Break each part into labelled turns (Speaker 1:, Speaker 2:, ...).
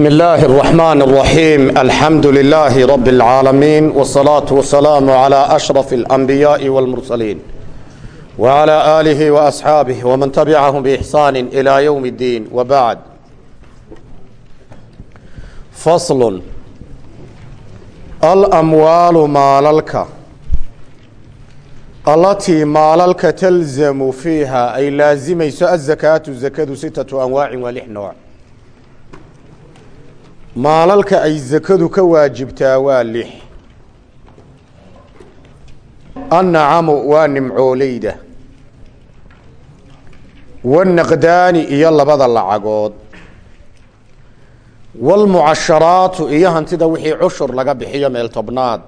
Speaker 1: بسم الله الرحمن الرحيم الحمد لله رب العالمين والصلاة والسلام على أشرف الأنبياء والمرسلين وعلى آله وأصحابه ومن تبعهم بإحسان إلى يوم الدين وبعد فصل الأموال ماللك التي ماللك تلزم فيها أي لازميس الزكاة الزكاة ستة أنواع ولح نوع maalalka ay sakadu ka waajibtaa waa lix. Annacamu waa nimcooleyda. Wanaqdaani iyo labada lacagood. Waalmucasharaatu iyo hantida wixii cushur laga bixiyo meel tobnaad.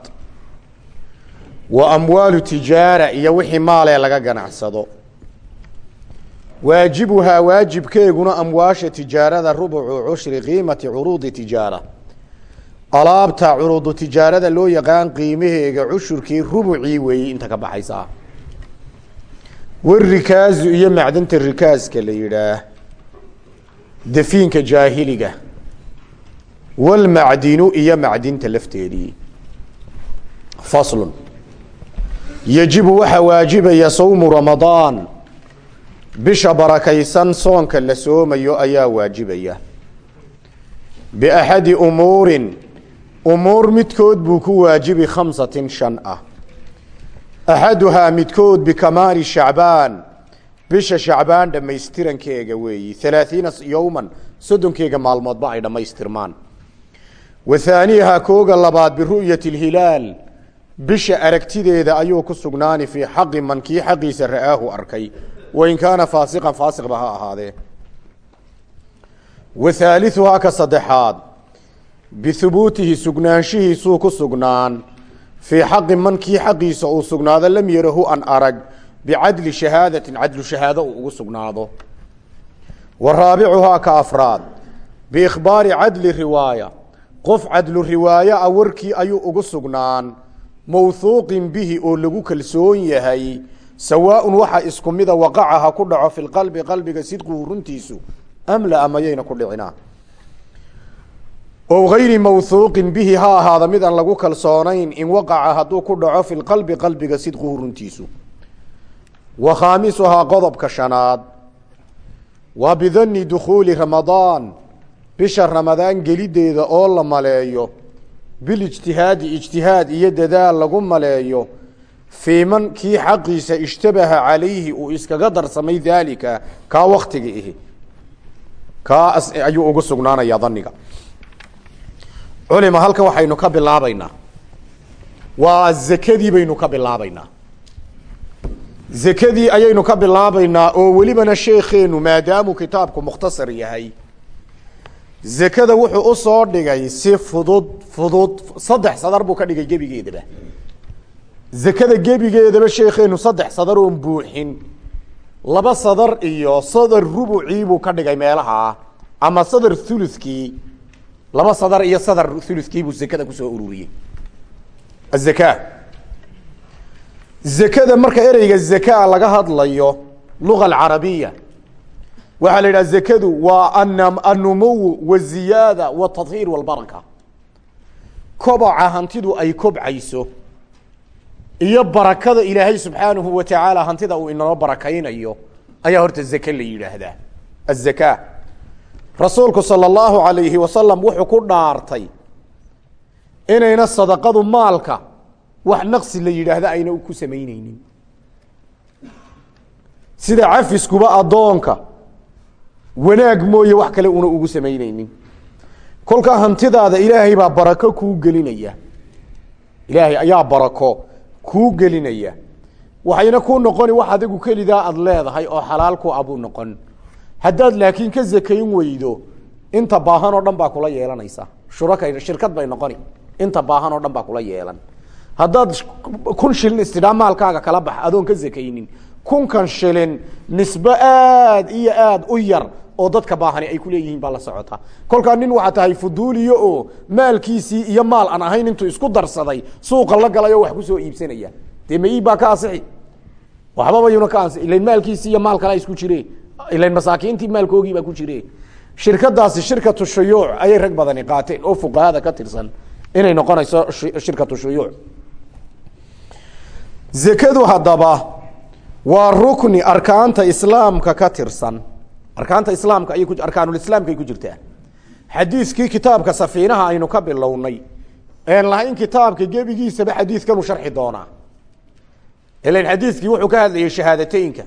Speaker 1: Wa amwaalu tijaara iyo wixii maalee laga ganacsado waajibuhaa waajibkeeguna amwaasha tijaarada rubucu cushri qiimati curuudi tijaara. Alaabta curuudu tijaarada loo yaqaan qiimaheega cushurkii rubucii weeyey inta ka baxaysa warikaazu iyo macdanta rikaaska la yidhaah dafiinka jaahiliga walmacdinu iyo macdinta lafteedii. Faslun. Yajibu waxaa waajibaya sawmu ramadaan bisha barakaysan soonka la soomayo ayaa waajibaya. Biaxadi umuurin umuur midkood buu ku waajibi khamsatin shan ah. Axaduhaa midkood bikamaali shacbaan. Bisha shacbaan dhammaystirankeega weeyi halaathiina yowman soddonkeega maalmoodba ay dhammaystirmaan. Wa haaniihaa kooga labaad biru'yati lhilaal. Bisha aragtideeda ayuu ku sugnaani fii xaqi man kii xaqiisa ra'aahu arkay wain kaana faasiqan faasiqba ha ahaadee wa haaliuhaa ka saddexaad bihubuutihi sugnaanshihiisuu ku sugnaan fii xaqi man kii xaqiisa uu sugnaado lam yarahu an arag bicadli shahaadatin cadlu shahaado uu ugu sugnaado wa raabicuhaa ka afraad biikhbaari cadli riwaaya qof cadlu riwaaya a warkii ayuu ugu sugnaan mawhuuqin bihi oo lagu kalsoon yahay sawaaun waxa isku mida waqaca ha ku dhaco fi lqalbi qalbiga sidquhu runtiisu amla amayayna ku dhicinaa o gayri mawhuuqin bihi ha ahaada mid aan lagu kalsoonayn in waqaca hadduu ku dhaco fi lqalbi qalbiga sidquhu runtiisu. Wa khaamisuhaa qodobka shanaad. Waa bidani dukhuuli ramadaan bisha ramadaan gelideeda oo la maleeyo bilijtihaadi ijtihaad iyo dadaal lagu maleeyo fii man kii xaqiisa ishtabaha calayhi uu iskaga darsamay daalika kaa waktiga ihi. Kaa ayuu ugu sugnaanaya daniga culima halkan waxaynu ka bilaabaynaa. Waa zakadii baynu ka bilaabaynaa. Zakadii ayaynu ka bilaabaynaa oo welibana sheekeenu maadaamuu kitaabku mukhtasar yahay. Zakada wuxuu u soo dhigay si fudud fudud saddex sadar buu ka dhigay gebigeedaba zakada gebigeedaba sheekeenu saddex sadar oon buuxin laba sadar iyo sadar rubucii buu ka dhigay meelaha ama sadar thuluskii laba sadar iyo sadar thuluskii buu zakada ku soo ururiyey. Azaka zakada marka ereyga zaka laga hadlayo luga alcarabiya waxaa la yidhaha zakadu waa anumuw waziyaada watadhiir walbaraka koboca hantidu ay kobcayso iyo barakada ilaahay subxaanahu wa tacaala hantida uu inoo barakaynayo ayaa horta zake la yidhaahdaa. Azaka rasuulku sala allahu alayhi wasalam wuxuu ku dhaartay inayna sadaqadu maalka wax naqsi la yidhaahda ayna ku samayneynin sida cafiskuba addoonka wanaag mooye wax kale una ugu samayneynin kolkaa hantidaada ilaahay baa barako kuu gelinaya. Ilaahay ayaa barako kuu gelinaya. Waxayna ku noqoni wax adigu kelidaa aada leedahay oo xalaal ku abuu noqon. Haddaad laakiin ka zakayn weydo inta baahan oo dhan baa kula yeelanaysa. Shuraka shirkad bay noqoni. Inta baahan oo dhan baa kula yeelan. Haddaad kun shilin istidhaa maalkaaga kala bax adoon ka zakaynin. Kunkan shilin nisbe aad iyo aad u yar oo dadka baahani ay kuleeyihiin baa la socotaa kolkaa nin waxaa tahay fuduuliyo oo maalkiisii iyo maal aan ahayn intuu isku darsaday suuqa la galayo wax ku soo iibsanaya. Dee ma iib baa ka ansixi? Waxbaba ka ansixi ilan maalkiisii iyo maal kalea isku jire ilan masaakiintii maalkoogii baa ku jire shirkadaasi shirkatu shuyuuc ayay rag badani qaateen oo fuqahada ka tirsan inay noqonayso shirkatu shuyuuc. Zekadu haddaba waa rukni arkaanta islaamka ka tirsan arkaanta islaamka ayay arkaanulislaamka ay ku jirtaa xadiiskii kitaabka safiinaha aynu ka bilownay. Een lahayn kitaabka gebigiisaba xadiidkanu sharxi doonaa. Ilan xadiiskii wuxuu ka hadlayey shahaadateynka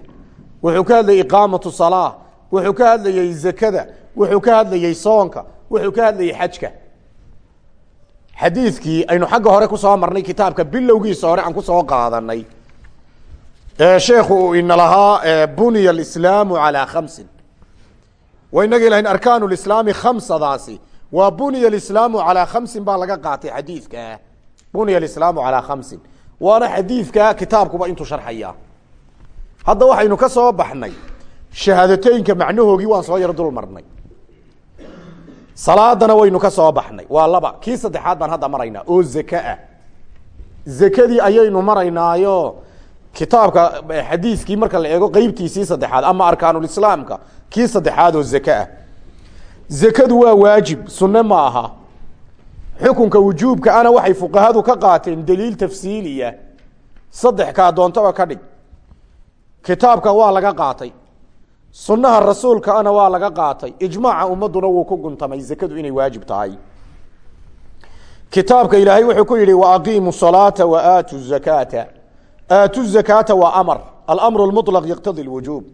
Speaker 1: wuxuu ka hadlayey iqaamatu salaa wuxuu ka hadlayey zakada wuxuu ka hadlayey soonka wuxuu ka hadlayey xajka. Xadiidkii aynu xagga hore ku soo marnay kitaabka bilowgiisa hore aan ku soo qaadanay. Sheekhu uu ina lahaa buniya alislaamu calaa khamsin wa inagii lahayn arkaan lislaami khamsadaasi. Waa buniya alislaamu calaa khamsin baa laga qaatay xadiidkaa buniya alislaamu calaa khamsin. Waana xadiidka kitaabkuba intuu sharxaya. Hadda waxaynu ka soo baxnay shahaadateynka macnahoogii waan soo yaro dul marnay. Salaadana waynu ka soo baxnay. Waa laba. Kii saddexaad baan hadda maraynaa oo zaka ah zakadii ayaynu maraynaayo kitaabka xadiiskii marka la eego qeybtiisii saddexaad ama arkaanulislaamka kii saddexaad oo zaka ah. Zakadu waa waajib sunne ma aha. Xukunka wujuubka ana waxay fuqahadu ka qaateen daliil tafsiiliya saddex kaa doontaba ka dhig. Kitaabka waa laga qaatay. Sunnaha rasuulka ana waa laga qaatay. Ijmaaca ummaduna wuu ku guntamay zakadu inay waajib tahay. Kitaabka ilaahay wuxuu ku yihi waaqiimu salaata wa aatu zakaata aatu zakaata waa amar. Alamru lmulaq yaqtadi lwujuub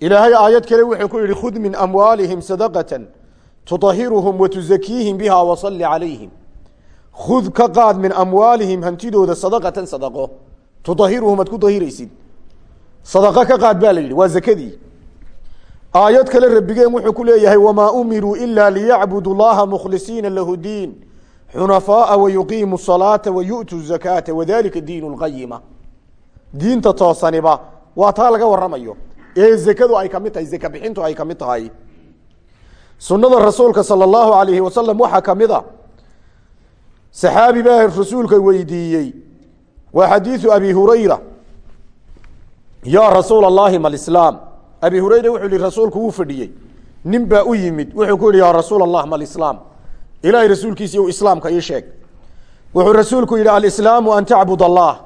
Speaker 1: ilaahay aayad kale wuxuu ku yihi khud min amwaalihim sadaqata tudahiruhum watuzakiihim biha wasalli calayhim khud ka qaad min amwaalihim hantidooda sadaqatan sadaqo. Tudahiruhum aad ku dahiraysid. Sadaqo ka qaad baa la yidhi waa kale rabigeen wuxuu ku leeyahay wamaa umiruu ila liyacbudu llaha mukhlisiina lahu diin xunafaaa wayuqiimu salaata wayu'tu zakaata wadalika diin lqayima diinta toosaniba waa taa laga waramayo ee zakadu ay ka mid tahay zaka bixintu ay ka mid tahay. Sunada rasuulka sala allahu alayhi wasalam waxaa ka mid a. Saxaabi baa rasuulka weydiiyey. Waa xadiidu abi hurayra. Yaa rasuul allahi ma lislaam abi hurayra wuxuu yihi rasuulku wuu fadhiyey. Nin baa u yimid wuxuu ku yihi yaa rasuul allah ma lislaam ilaahay rasuulkiisi u islaamka ii sheeg. Wuxuu rasuulku yihi alislaamu an tacbud allah.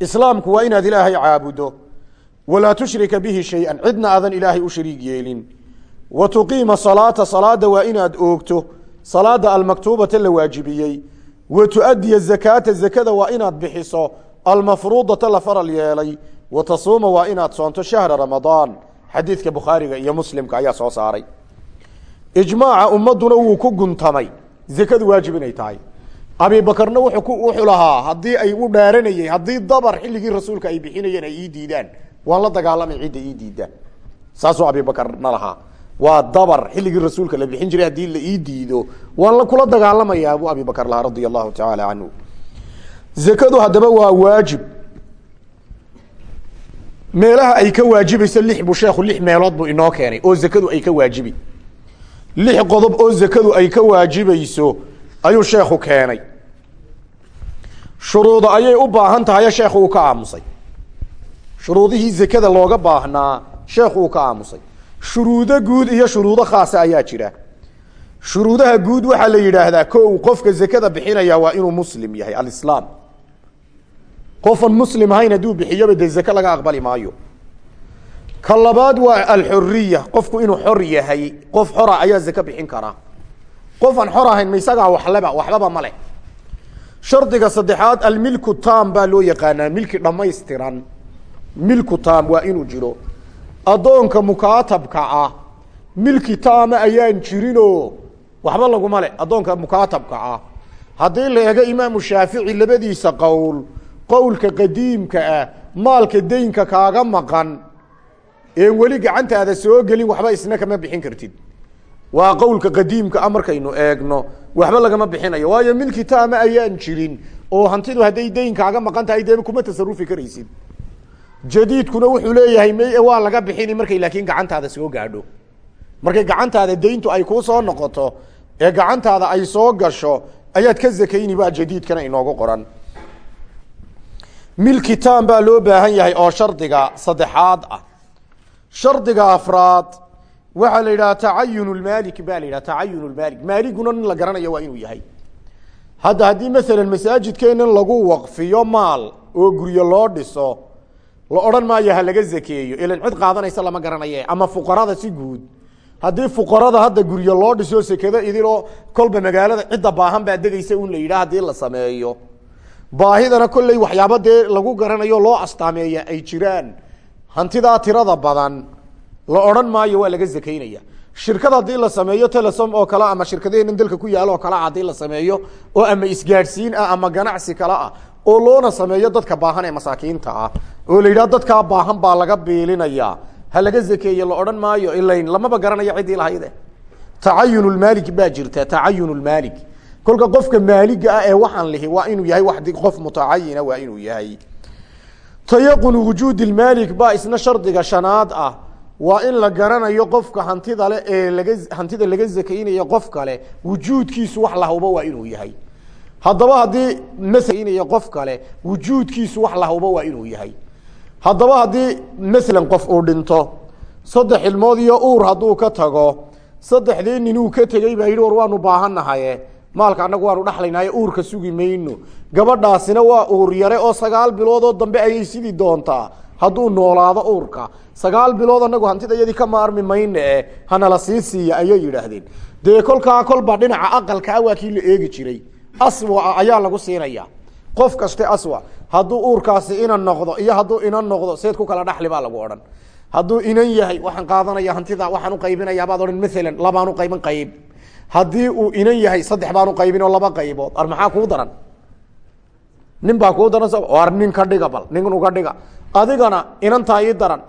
Speaker 1: Islaamku waa inaad ilaahay caabudo. Walaa tushrika bihi shay-an. Cidna aadan ilaahay u shariig yeelin. Wa tuqiima salaata. Salaada waa inaad oogto. Salaada almaktuubata la waajibiyey. Wa tuadiya zakaata zakada waa inaad bixiso. Almafruudata la faral yeelay. Wa tasuuma waa inaad soonto shahra ramadaan. Xadiidka bukhaariga iyo muslimka ayaa soo saaray. Ijmaaca ummaduna wuu ku guntamay zakadu waajib inay tahay. Abibakarna wuxuu lahaa haddii ay u dhaaranayeen haddii dabar xilligii rasuulka ay bixinayeen ay ii diidaan. Waan la dagaalamay cidda ii diida saasuu abibakarna lahaa. Waa dabar xilligii rasuulka la bixin jiray haddii la ii diido. Waan la kula dagaalamayaa buu abibakar lahaa radia allahu tacaala canhu zakadu haddaba waa waajib. Meelaha ay ka waajibayso lix buu sheekhu lix meelood buu inoo keenay oo zakadu ay ka waajibi lix qodob oo zakadu ay ka waajibayso ayuu sheekhu keenay. Shuruuda ayay u baahan tahayo sheekhu uu ka aamusay. Shuruudihii zakada looga baahnaa sheekhu uu ka aamusay. Shuruudo guud iyo shuruudo khaasa ayaa jira. Shuruudaha guud waxaa la yidhaahdaa ko qofka zakada bixinaya waa inuu muslim yahay alislaam. Qofan muslim ahayn hadduu bixiyoba dee zake laga aqbali maayo ka labaad waa alxuriya qofku inuu xor yahay qof xora ayaa zake bixin karaa qofaan xor ahayn ma isagaa waxleba waxbaba ma leh. Shardiga saddexaad almilku tam baa loo yaqaanaa milki dhammaystiran. Milku tam waa inuu jiro. Addoonka mukaatabka ah milki taama ayaan jirinoo waxba laguma le addoonka mukaatabka ah. Haddii la eego imaamu shaafici labadiisa qowl qowlka qadiimka ah maalka deynka kaaga maqan een weli gacantaada soo gelin waxba isna kama bixin kartid. Waa qowlka qadiimka ah markaynu eegno waxba lagama bixinayo. Waayo milki taama ayaan jirin oo hantidu hadday deyn kaaga maqan tahay dee kuma tasarufi karaysid. Jadiidkuna wuxuu leeyahay may waa laga bixini markay laakiin gacantaada soo gaadho. Markay gacantaada deyntu ay kuu soo noqoto ee gacantaada ay soo gasho ayaad ka zakayni baa jadiidkana inoogu qoran. Milki tam baa loo baahan yahay oo shardiga saddexaad ah shardiga afraad waxaa la yidhaha tacayun lmaalik ba la yidhaha tacayun lmaalik maaliguna nin la garanayo waa inuu yahay. Hadda haddii masalan masaajidkeenan lagu waqfiyo maal oo guryo loo dhiso la odhan maayo ha laga zakeeyo ilan cid qaadanaysa lama garanaye ama fuqarada si guud. Haddii fuqarada hadda guryo loo dhiso sekado idiloo kolba magaalada cidda baahan baa degaysa un la yidhaha haddii la sameeyo. Baahidana kolley waxyaaba dee lagu garanayo loo astaameeya ay jiraan hantidaa tirada badan la odhan maayo waa laga zakaynaya. Shirkad haddii la sameeyo telesom oo kale ama shirkadaheenan dalka ku yaalo oo kale ah haddii la sameeyo oo ama isgaadhsiin ah ama ganacsi kale ah oo loona sameeyo dadka baahan ee masaakiinta ah oo la yidhaha dadkaa baahan baa laga biilinaya. Ha laga zakeeye la odhan maayo ilayn lamaba garanayo ciddii lahayde tacayun lmaalik baa jirta tacayun lmaalik kolka qofka maaliga ah ee waxaan lihi waa inuu yahay wax qof mutacayina waa inuu yahay tayaqunu wujuudi lmaalik baa isna shardiga shanaad ah. Waa in la garanayo qofka hantida le ee laga hantida laga zakaynayo qof kale wujuudkiisu wax lahuba waa inuu yahay. Haddaba haddii masaynaya qof kale wujuudkiisu wax lahuba waa inuu yahay. Haddaba haddii masalan qof uu dhinto saddex ilmood iyo uur hadduu ka tago saddexdii ninuu ka tegey baa yidhi war waanu baahannahaye maalka annagu waanu dhexlaynaaye uurka sugi mayno. Gabadhaasina waa uur yare oo sagaal biloodoo dambe ayay sidii doontaa. Hadduu noolaado uurka sagaal bilood anagu hantida iyadii ka maarmi mayne e hanala sii siiya ayay yidhaahdeen. Dee kolkaa kolba dhinaca aqalkaa waa kii la eegi jiray. Aswa ayaa lagu siinaya. Qof kaste aswa hadduu uurkaasi inan noqdo iyo hadduu inan noqdo seed ku kala dhaxli baa lagu odhan. Hadduu inan yahay waxaan qaadanaya hantida waxaan uqaybinaya baad odhan maalan labaan uqayban qayb haddii uu inan yahay saddex baan uqaybin oo laba qaybood ar maxaa kuu daran? Nin baa kuu daran ar nin ka dhiga bal nin uga dhiga. Adigana inantaa ii daran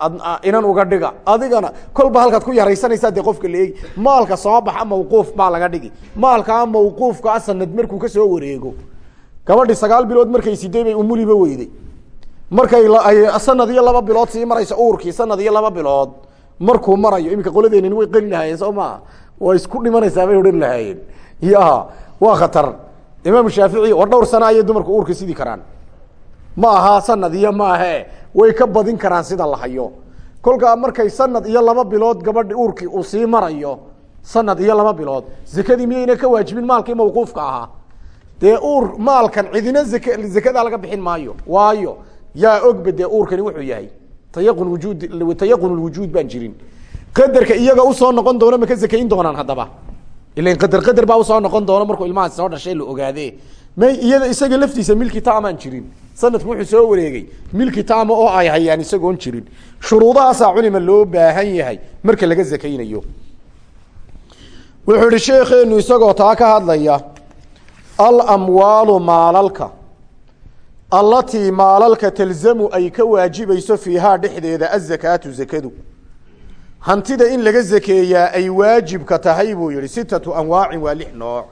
Speaker 1: inan uga dhiga. Adigana kolba halkaad ku yaraysanaysaa dee qofka la eegi. Maalka soo baxa mawquuf baa laga dhigi. Maalkaa mawquufkaa sanad markuu ka soo wareego. Gabadhi sagaal bilood markay siday bay umuliba weyday. Markay sanad iyo laba bilood sii marayso uurkii sanad iyo laba bilood markuu marayo iminka qoladeenin way qeli lahaayeen soo maa way isku dhimanaysaa bay odhan lahaayeen ya waa khatar. Imaam shaafici war dhowr sana ayay dumarku uurka sidii karaan. Ma aha sanad iyo maahe way ka badin karaan sida la hayo. Kolkaa markay sanad iyo laba bilood gabadhi uurkii uu sii marayo sanad iyo laba bilood zakadii miyayna ka waajibin? Maalkii mawquufka ahaa. Dee uur maalkan cidina zak zakadaa laga bixin maayo. Waayo yaa ogba dee uurkani wuxuu yahay. Tayaqun wujuud tayaqun lwujuud baan jirin qadarka iyaga u soo noqon doono ma ka zakayn doonaan haddaba. Ilan qadar qadar baa u soo noqon doono markuu ilmahaas soo dhashay la ogaade. May iyada isaga laftiisa milki taamaan jirin. Sanadku wuxuu soo wareegay. Milki taama oo ay hayaan isagoon jirin. Shuruudahaasaa culima loo baahan yahay marka laga zakaynayo. Wuxuu ihi sheekeenu isagoo taa ka hadlaya alamwaalu maalalka allatii maalalka talzamu ay ka waajibayso fiihaa dhexdeeda azakaatu zakadu hantida in laga zakeeyaa ay waajibka tahay buu yihi sitatu anwaacin waa lix nooc.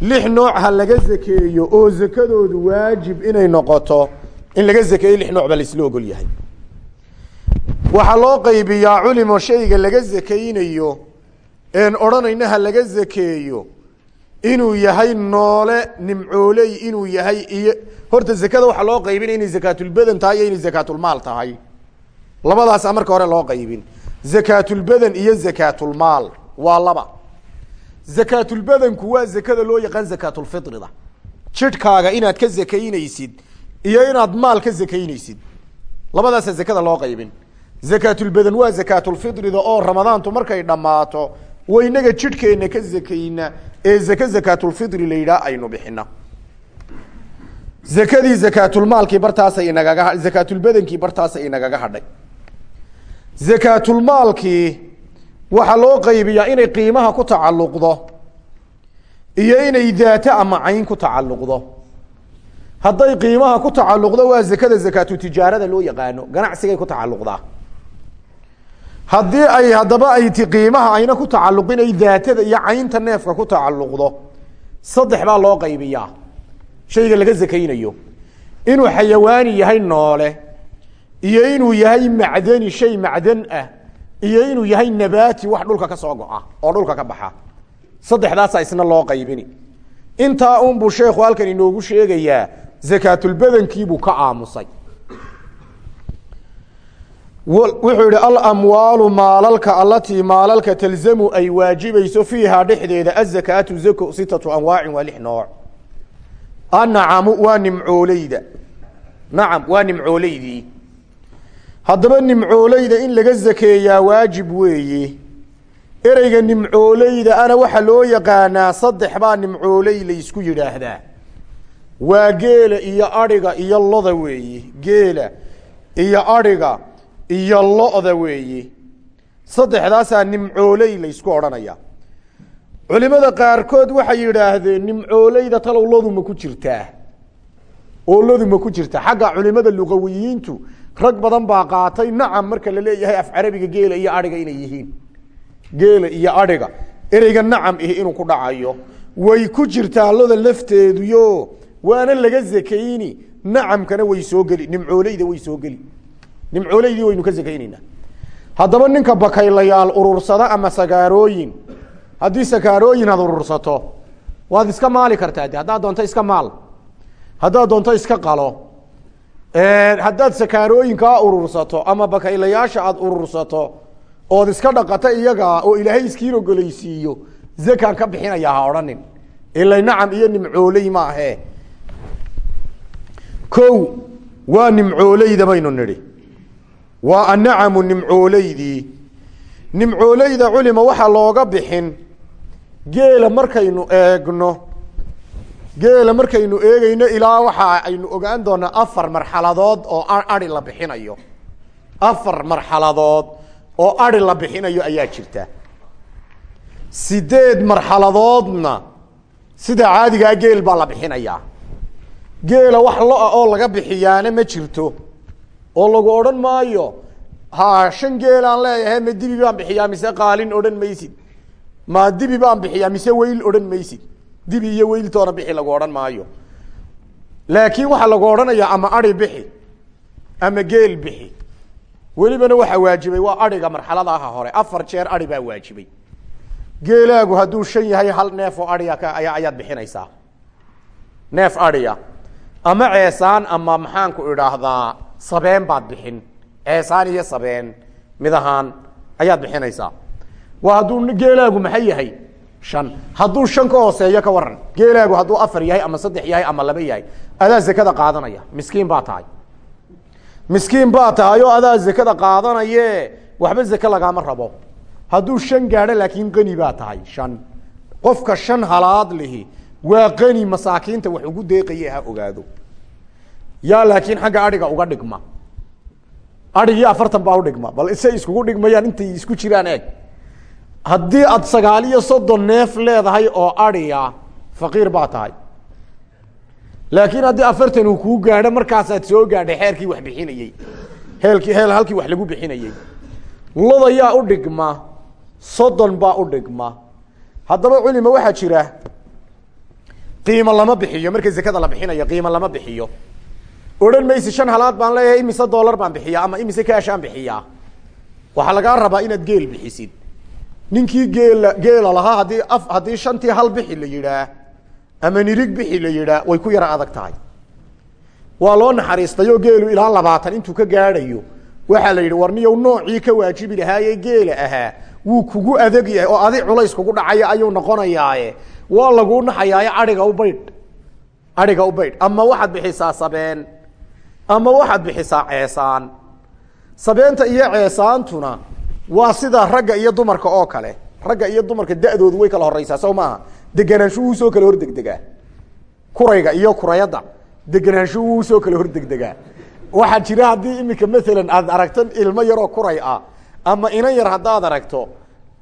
Speaker 1: Lix nooc ha laga zakeeyo oo zakadoodu waajib inay noqoto in laga zakeeyo lix nooc baa laisla ogol yahay. Waxaa loo qaybiyaa culimo shayga laga zakaynayo een odhanayna ha laga zakeeyo inuu yahay noole nimcooley inuu yahay iyo horta zakada waxaa loo qaybinaya inay zakaatulbadan tahay iyo inay zakaatulmaal tahay. Labadaasaa marka hore loo qaybin zakaatulbadan iyo zakaatulmaal waa laba. Zakaatulbadanku waa zakada loo yaqaan zakaatulfirida jidhkaaga inaad ka zakaynaysid iyo inaad maal ka zakaynaysid. Labadaasa zakada loo qaybin. Zakaatulbadan waa zakaatulfirida oo ramadaantu markay dhammaato waynaga jidhkeenna ka zakayna. Ee zake zakaatulfidri la yidhaah aynu bixina zakadii zakaatulmaalkii bartaasay inagaga zakaatulbadankii bartaasay inagaga hadhay zakaatulmaalkii waxaa loo qaybiyaa inay qiimaha ku tacalluqdo iyo inay daato ama cayn ku tacalluqdo. Hadday qiimaha ku tacalluqdo waa zakada zakaatu tijaarada loo yaqaano ganacsigay ku tacalluqdaa. Haddii ay haddaba ay ti qiimaha ayna ku tacalluqin ay daatada iyo caynta neefka ku tacalluqdo saddex baa loo qaybiyaa. Shayga laga zakaynayo. Inuu xayawaani yahay noole iyo inuu yahay macdani shay macdan ah iyo inuu yahay nabaati wax dhulka ka soo go-a oo dhulka ka baxa. Saddexdaasaa isna loo qaybini. Intaa unbuu sheekhu halkan inoogu sheegayaa zakaatulbadankiibuu ka aamusay. Wuxuu yihi alamwaalu maalalka alatii maalalka talzamu ay waajibayso fiihaa dhexdeeda azakaatu zako sitatu anwaacin waa lix nooc. Annacamu waa nimcooleyda. Nacam waa nimcooleydii haddaba nimcooleyda in laga zakeeyaa waajib weeye ereyga nimcooleyda ana waxaa loo yaqaanaa saddex baa nimcooley laysku yidhaahdaa. Waa geela iyo adhiga iyo loda weeye geela iyo adhiga iyo lo-da weeye saddexdaasaa nimcooley laysku odhanaya. Culimada qaarkood waxay yidhaahdeen nimcooleyda talow lodu ma ku jirtaa. Oo lodu ma ku jirtaa. Xagga culimada luqawiyiintu rag badan baa qaatay nacam marka la leeyahay af carabiga geela iyo adhiga inay yihiin. Geela iyo adhiga ereyga nacam ihi inuu ku dhacayo. Way ku jirtaa loda lafteeduyo waana laga zakayni. Nacamkana way soo geli nimcooleyda way soo geli. Nimcooleydii waynu ka sakayneynaa haddaba ninka bakaylayaal urursada ama sagaarooyin haddii sakaarooyin aad urursato waad iska maali kartaa de haddaad doonto iska maal. Haddaad doonto iska qalo haddaad sakaarooyinkaa urursato ama bakaylayaasha aad urursato ood iska dhaqato iyagaa oo ilaahay iskiin ogolaysiiyo zakaan ka bixinaya ha odhanin. Ila nacam iyo nimcooley ma ahe. Ko waa nimcooleyda baynu nidhi. Waa annacamu nimcooleydii nimcooleyda culima waxaa looga bixin geela markaynu eegno geela markaynu eegeyno ilaa waxa aynu ogaan doonaa afar marxaladood oo ari la bixinayo. Afar marxaladood oo ari la bixinayo ayaa jirta. Sideed marxaladoodna sida caadigaa geel baa la bixinayaa. Geela wax lo'a oo laga bixiyaana ma jirto. Oo lagu odhan maayo ha shan geelaan leeyahay ma dibi baan bixiyaa mise qaalin odhan maysid? Ma dibi baan bixiyaa mise weyl odhan maysid dibi iyo weyltoona bixi lagu odhan maayo. Laakiin waxaa lagu odhanayaa ama ari bixi ama geel bixi. Welibana waxaa waajibay waa ariga marxaladaha hore. Afar jeer ari baa waajibay. Geelaagu hadduu shan yahay hal neef oo aria aya ayaad bixinaysaa. Neef aria ama ceesaan ama maxaanku idhaahdaa sabeen baad bixin. Ceesaan iyo sabeen mid ahaan ayaad bixinaysaa. Waa hadduu geelaagu maxay yahay shan. Hadduu shan ka hooseeyo ka waran geelaagu hadduu afar yahay ama saddex yahay ama laba yahay adaa zakada qaadanaya. Miskiin baa tahay. Miskiin baa tahay oo adaa zakada qaadanaye waxba zake lagaama rabo. Hadduu shan gaadho laakiin qani baa tahay shan. Qofka shan halaad lihi waa qani masaakiinta wax ugu deeqaye ha ogaado. Yaa laakiin xagga adhiga uga dhigma. Adhigii afartan baa udhigma bal isay iskugu dhigmayaan intay isku jiraan eeg haddii aad sagaal iyo soddon neef leedahay oo adhiya faqiir baa tahay. Laakiin haddii afartan uu kuu gaadho markaasaad soo gaadhay xeerkii wax bixinayey heelkii heel halkii wax lagu bixinayey loda yaa u dhigma soddon baa u dhigma. Haddaba culima waxaa jira qiimo lama bixiyo. Marka zakada la bixinayo qiimo lama bixiyo. Odhan maysi shan halaad baan leeyahay imise dollar baan bixiyaa ama imise kaashaan bixiyaa. Waxaa lagaa rabaa inaad geel bixisid ninkii geela geela lahaa haddii af haddii shantii hal bixi la yidhaah ama nirig bixi la yidhaah way ku yara adag tahay. Waa loo naxariistayoo geelu ilaa labaatan intuu ka gaadhayo. Waxaa la yidhi war niyow noocii ka waajibi lahaaye geela ahaa. Wuu kugu adag yahay oo adi culays kugu dhacaya ayuu noqonayaaye. Waa laguu naxayaaye adhiga u baydh. Adhiga u baydh. Ama waxaad bixisaa sabeen. Ama waxaad bixisaa ceesaan. Sabeenta iyo ceesaantuna waa sida ragga iyo dumarka oo kale. Ragga iyo dumarka da-doodu way kala horeysaa sow maaha? Degenaanshuhu u soo kala hordegdegaa kurayga iyo kurayadda degenaanshuhu u soo kala hordegdegaa waxaa jira haddii imika maalan aad aragto ilmo yaroo kuray ah ama inan yar haddaad aragto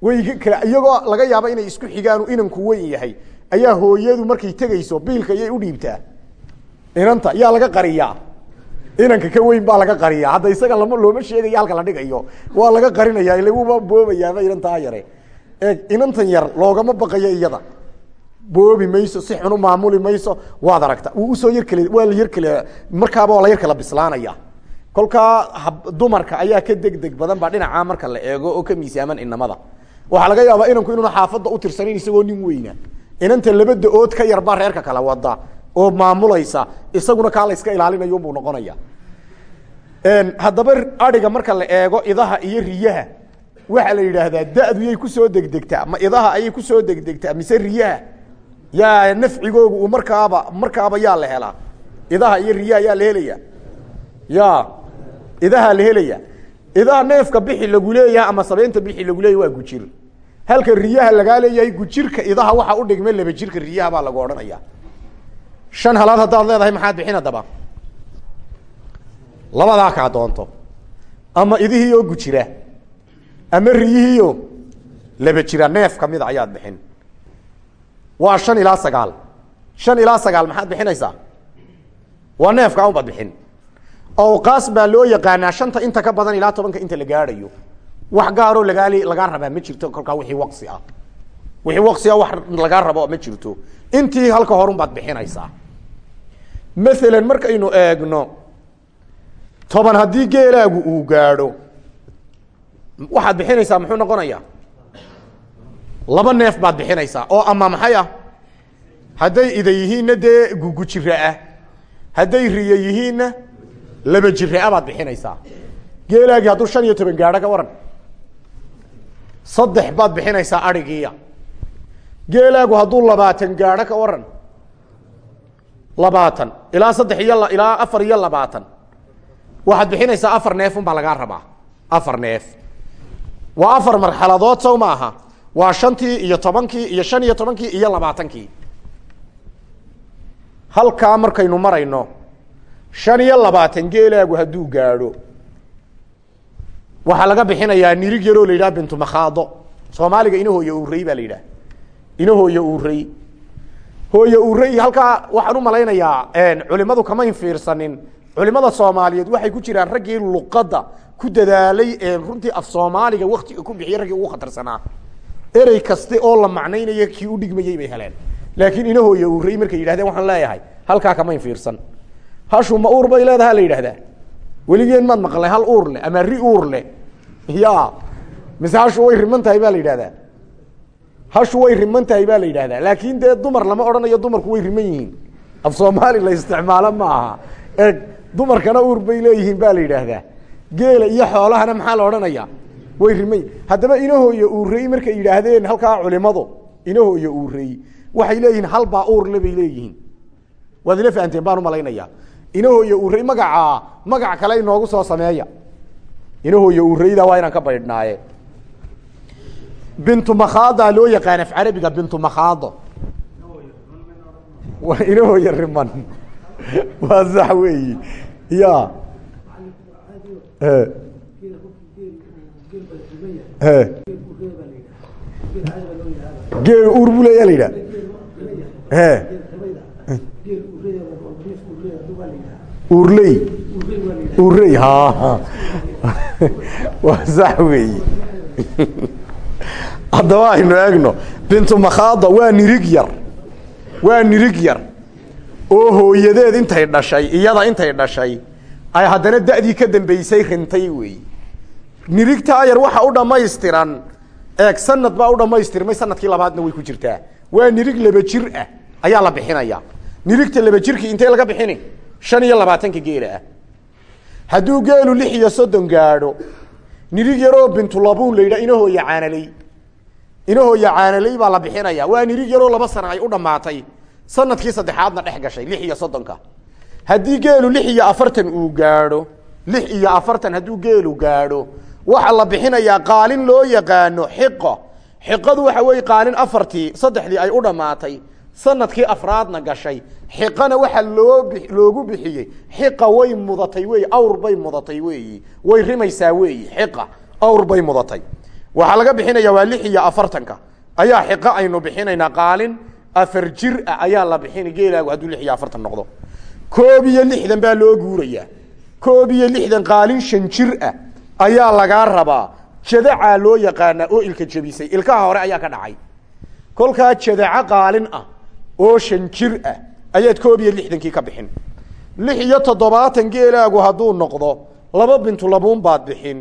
Speaker 1: way iyagoo laga yaaba inay isku xigaan inanku weyn yahay. Ayaa hooyadu markay tegayso biilka iyay udhiibtaa inanta yaa laga qariyaa inanka ka weyn baa laga qariyaa. Hadda isaga lama looma sheegayo halka la dhigayo. Waa laga qarinaya ila wuba boobayaaba inantaa yare. E inantan yar loogama baqayo iyada. Boobi mayso si xun u maamuli mayso waad aragta wuu u soo yar kale waa la yar kale markaaba waa la yar kala bislaanaya. Kolkaa dumarka ayaa ka deg deg badan baa dhinacaa marka la eego oo ka miisaaman inamada waxaa laga yaabaa inanku inuuna xaafadda utirsanin isagoo nin weyna. Inanta laba da'ood ka yarbaa reerka kala wada oo maamulaysa isaguna kaa la yska ilaalinayo buu noqonaya. Haddaba adhiga marka la eego idaha iyo riyaha waxaa la yidhaahdaa da'du yay ku soo degdegtaa ma idaha ayay ku soo degdegtaa mise riyaha? Yaa nafcigoogu markaaba markaaba yaa la helaa. Idaha iyo riyaha yaa la helaya ya idaha la helaya idaha neefka bixi lagu leeyaha ama sabeynta bixi lagu leeyahy waa gujir. Halka riyaha lagaa leeyahay gujirka idaha waxaa u dhigme laba jirka riyaha baa lagu odhanaya shan halaad haddaad leedahay maxaad bixin haddaba labadaa kaa doonto ama idihii oo gujira ama riyihiio laba jira neef kamida ayaad bixin. Waa shan ilaa sagaal. Shan ilaa sagaal maxaad bixinaysaa? Waa neefka unbaad bixin. Awqaas baa loo yaqaanaa shanta inta ka badan ilaa tobanka inta la gaadhayo. Wax gaaroo lagaa lagaa rabaa ma jirto kolkaa wixii waqsi ah. Wixii waqsi ah wax lagaa rabo ma jirto. Intii halka horun baad bixinaysaa maalan markaynu eegno toban haddii geelaagu uu gaadho waxaad bixinaysaa muxuu noqonayaa laba neef baad bixinaysaa. Oo ama maxay ah? Hadday ida dee gugujira ah. Hadday riya yihiinna laba jira baad bixinaysaa. Geelaagii hadduu shan iyo toban gaadho ka waran. Saddex baad bixinaysaa arigiiya geelaagu hadduu labaatan gaadho ka waran labaatan ilaa saddex iyo ilaa afar iyo labaatan. Waxaad bixinaysaa afar neefun baa lagaa rabaa. Afar neef. Waa afar marxaladood sow ma waa shantii iyo tobankii iyo shan iyo tobankii iyo labaatankii. Halkaa markaynu marayno shan iyo labaatan geelaagu hadduu gaadho. Waxaa laga bixinayaa nirig yaroo la yidhaha bintu makhaado. Soomaaliga ina hooye urey baa la yidhaha. Ina hooye urey hooye urey halkaa waxaan u malaynayaa culimadu kamayn fiirsanin. Culimada soomaaliyeed waxay ku jiraan raggii luqadda ku dadaalay runtii af soomaaliga waktiga ku bixiyay raggii ugu khatarsanaa. Erey kaste oo la macnaynayo kii u dhigmayey bay heleen. Laakiin ina hooye urey markay yidhahdeen waxaan leeyahay halkaa kamayn fiirsan. Hashu ma uur bay leedaha la yidhahdaa. Weligeen maad maqlay hal uur leh ama ri uur leh. Mise hashu way riman tahay baa la yidhahdaa hashu way riman tahay baa la yidhahdaa. Laakin dee dumar lama odhanayo dumarku way riman yihiin. Af soomaali la isticmaalo ma aha. Eg dumarkana uur bay leeyihiin baa la yidhaahdaa geela iyo xoolahana maxaa la odhanaya? Way riman haddaba inahooyo uurey markay yidhaahdeen halkaa culimadu inahooyo uurey waxay leeyihiin halbaa uurle bay leeyihiin. Waad ila fahanteen baan u malaynaya inahooyo uurey magacaa magac kale inoogu soo sameeya. Inahooyo uureyda waa inaan ka baydhnaaye bintu makhaada loo yaqaan af carabiga bintu makhaado waa inahooyo riman waa sax weeyi ya geel uur bu leeya la yidhah urley urey ha waa sax weeyi haddaba aynu eegno bintu makhaada waa nirig yar. Waa nirig yar. Oo hooyadeed intay dhashay iyada intay dhashay ay haddana da'dii ka dambeysay rintay weey. Nirigtaa yar waxa u dhammaystiran eeg sanad baa u dhammaystirmay sannadkii labaadna way ku jirtaa. Waa nirig laba jir ah ayaa la bixinaya. Nirigta laba jirkii intee laga bixini shan iyo labaatanka geela ah. Hadduu geelu lix iyo soddon gaadho nirig yaroo bintulabuun la yidhah inahooya caanaley inahooya caanaley baa la bixinaya. Waa nirig yaroo laba sana ay u dhammaatay. Sanadkii saddexaadna dhex gashay lix iyo soddonka. Haddii geelu lix iyo afartan uu gaadho lix iyo afartan hadduu geelu gaadho waxaa la bixinayaa qaalin loo yaqaano xiqo. Xiqadu waxa weeye qaalin afartii saddexdii ay u dhammaatay. Sanadkii afraadna gashay. Xiqana waxaa loo loogu bixiyey. Xiqa way mudatay wey awr bay mudatay weeyi. Way rimaysaa weeyi xiqa awr bay mudatay waxaa laga bixinaya waa lix iyo afartanka. Ayaa xiqo aynu bixinaynaa qaalin afar jir ah ayaa la bixina geelaagu hadduu lix iyo afartan noqdo. Koob iyo lixdan baa loo guurayaa. Koob iyo lixdan qaalin shan jir ah ayaa lagaa rabaa. Jadacaa loo yaqaanaa oo ilka jebisay ilkaha hore ayaa ka dhacay. Kolkaa jadaco qaalin ah oo shan jir ah ayaad koob iyo lixdankii ka bixin. Lix iyo toddobaatan geelaagu hadduu noqdo laba bintulabuun baad bixin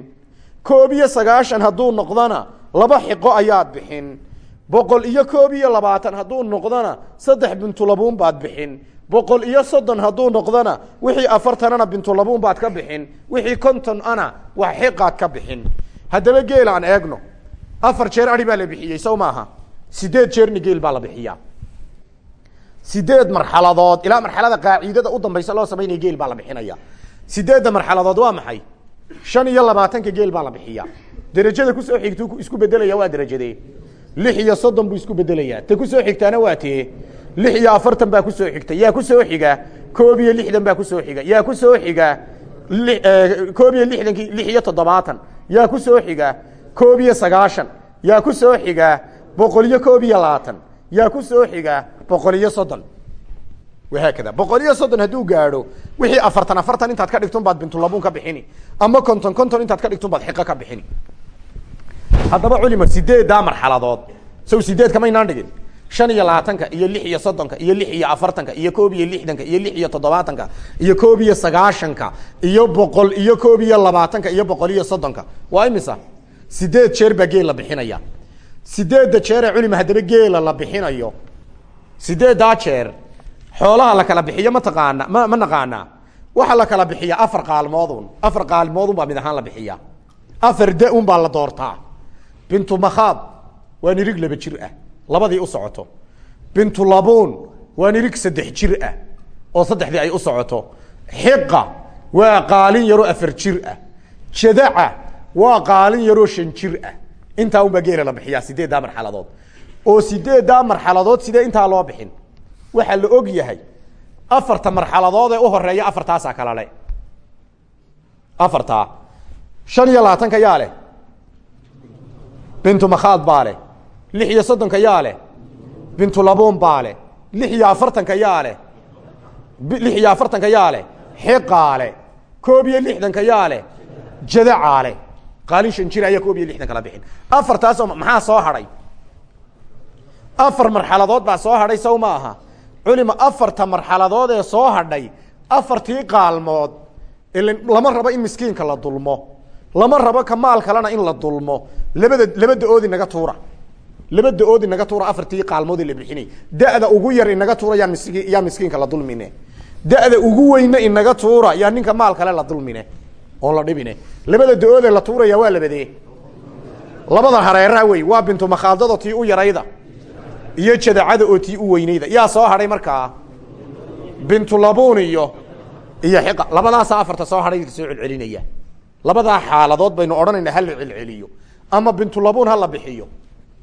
Speaker 1: koob iyo sagaashan hadduu noqdona laba xiqo ayaad bixin. Boqol iyo koob iyo labaatan hadduu noqdona saddex bintulabuun baad bixin. Boqol iyo soddon hadduu noqdona wixii afartanana bintulabuun baad ka bixin. Wixii konton ana wax xiqaad ka bixin. Haddaba geel aan eegno. Afar jeer ari baa la bixiyey sow maaha. Sideed jeerna geel baa la bixiyaa. Sideed marxaladood ilaa marxalada qaacidada u dambaysa loo samaynaya geel baa la bixinaya. Sideedda marxaladood waa maxay shan iyo labaatanka geel baa la bixiya derajada ku soo xigtu isku bedelaya waa derajadee lix iyo soddon buu isku bedelayaa. Ta ku soo xigtaana waa tee. Lix iyo afartan baa ku soo xigta. Yaa ku soo xiga koob iyo lixdan baa ku soo xiga. Yaa ku soo xiga koob iyo lixdankii lix iyo toddobaatan. Yaa ku soo xiga koob iyo sagaashan. Yaa ku soo xiga boqol iyo koob iyo labaatan. Yaa ku soo xiga boqol iyo soddon wahaakada boqol iyo soddon hadduu gaadho wixii afartan afartan intaad ka dhigtun baad bintulabuun ka bixini. Ama konton konton intaad ka dhigtun baad xiqo ka bixini. Haddaba culima sideeddaa marxaladood. Sow sideed kamaynaan dhigin. Shan iyo labaatanka iyo lix iyo soddonka iyo lix iyo afartanka iyo koob iyo lixdanka iyo lix iyo toddobaatanka iyo koob iyo sagaashanka iyo boqol iyo koob iyo labaatanka iyo boqol iyo soddonka. Waa imisa sideed jeer baa geel la bixinaya. Sideedda jeeree culima haddaba geela la bixinayo. Sideeddaa jeer xoolaha la kala bixiyo ma taqaana ma ma naqaanaa waxaa la kala bixiyaa afar qaalmoodun. Afar qaalmoodun baa mid ahaan la bixiyaa afar da'un baa la doortaa. Bintu makhaad waa nirig laba jir ah labadii u socoto. Bintu labuun waa nirig saddex jir ah oo saddexdii ay u socoto. Xiqa waa qaalin yaroo afar jir ah. Jadaca waa qaalin yaroo shan jir ah. Intaa un baa geela la bixiyaa sideeddaa marxaladood oo sideeddaa marxaladood sidee intaa loo bixin waxaa la og yahay. Afarta marxaladood ee u horreeya afartaasaa kala le afartaa shan iyo labaatanka yaa leh. Bintu makhaad baa lix iyo soddonka yaa leh. Bintu labuun baa lix iyo afartanka yaa leh. Lix iyo afartanka yaa leh. Xiqaa leh. Koob iyo lixdanka yaa leh. Jadacaa leh. Qaalin shan jir ayaa koob iyo lixdan kala bixin. Afartaasoo maxaa soo hadhay afar marxaladood baa soo hadhay saw ma aha culima afarta marxaladood ee soo hadhay afartii qaalmood lama rabo in miskiinka la dulmo lama rabo ka maal kalena in la dulmo. Labada laba da'ood inaga tuura. Laba da'ood inaga tuura afartii qaalmood la bixinay. Da-da ugu yar inaga tuura yaa mis yaa miskiinka la dulmine. Da-da ugu weyne inaga tuura yaa ninka maal kale la dulmine oon la dhibine. Labada da'oodee la tuuraya waa labadee. Labada hareeraha wey waa bintu makhaadado tii u yarayda iyo jadacada oo tii u weyneyda. Yaa soo hadhay markaa bintu labuun iyo iyo xiqa. Labadaasa afarta soo hadhay soo celcelinaya. Labadaa xaaladood baynu odhanayna hala celceliyo. Ama bintulabuun ha la bixiyo.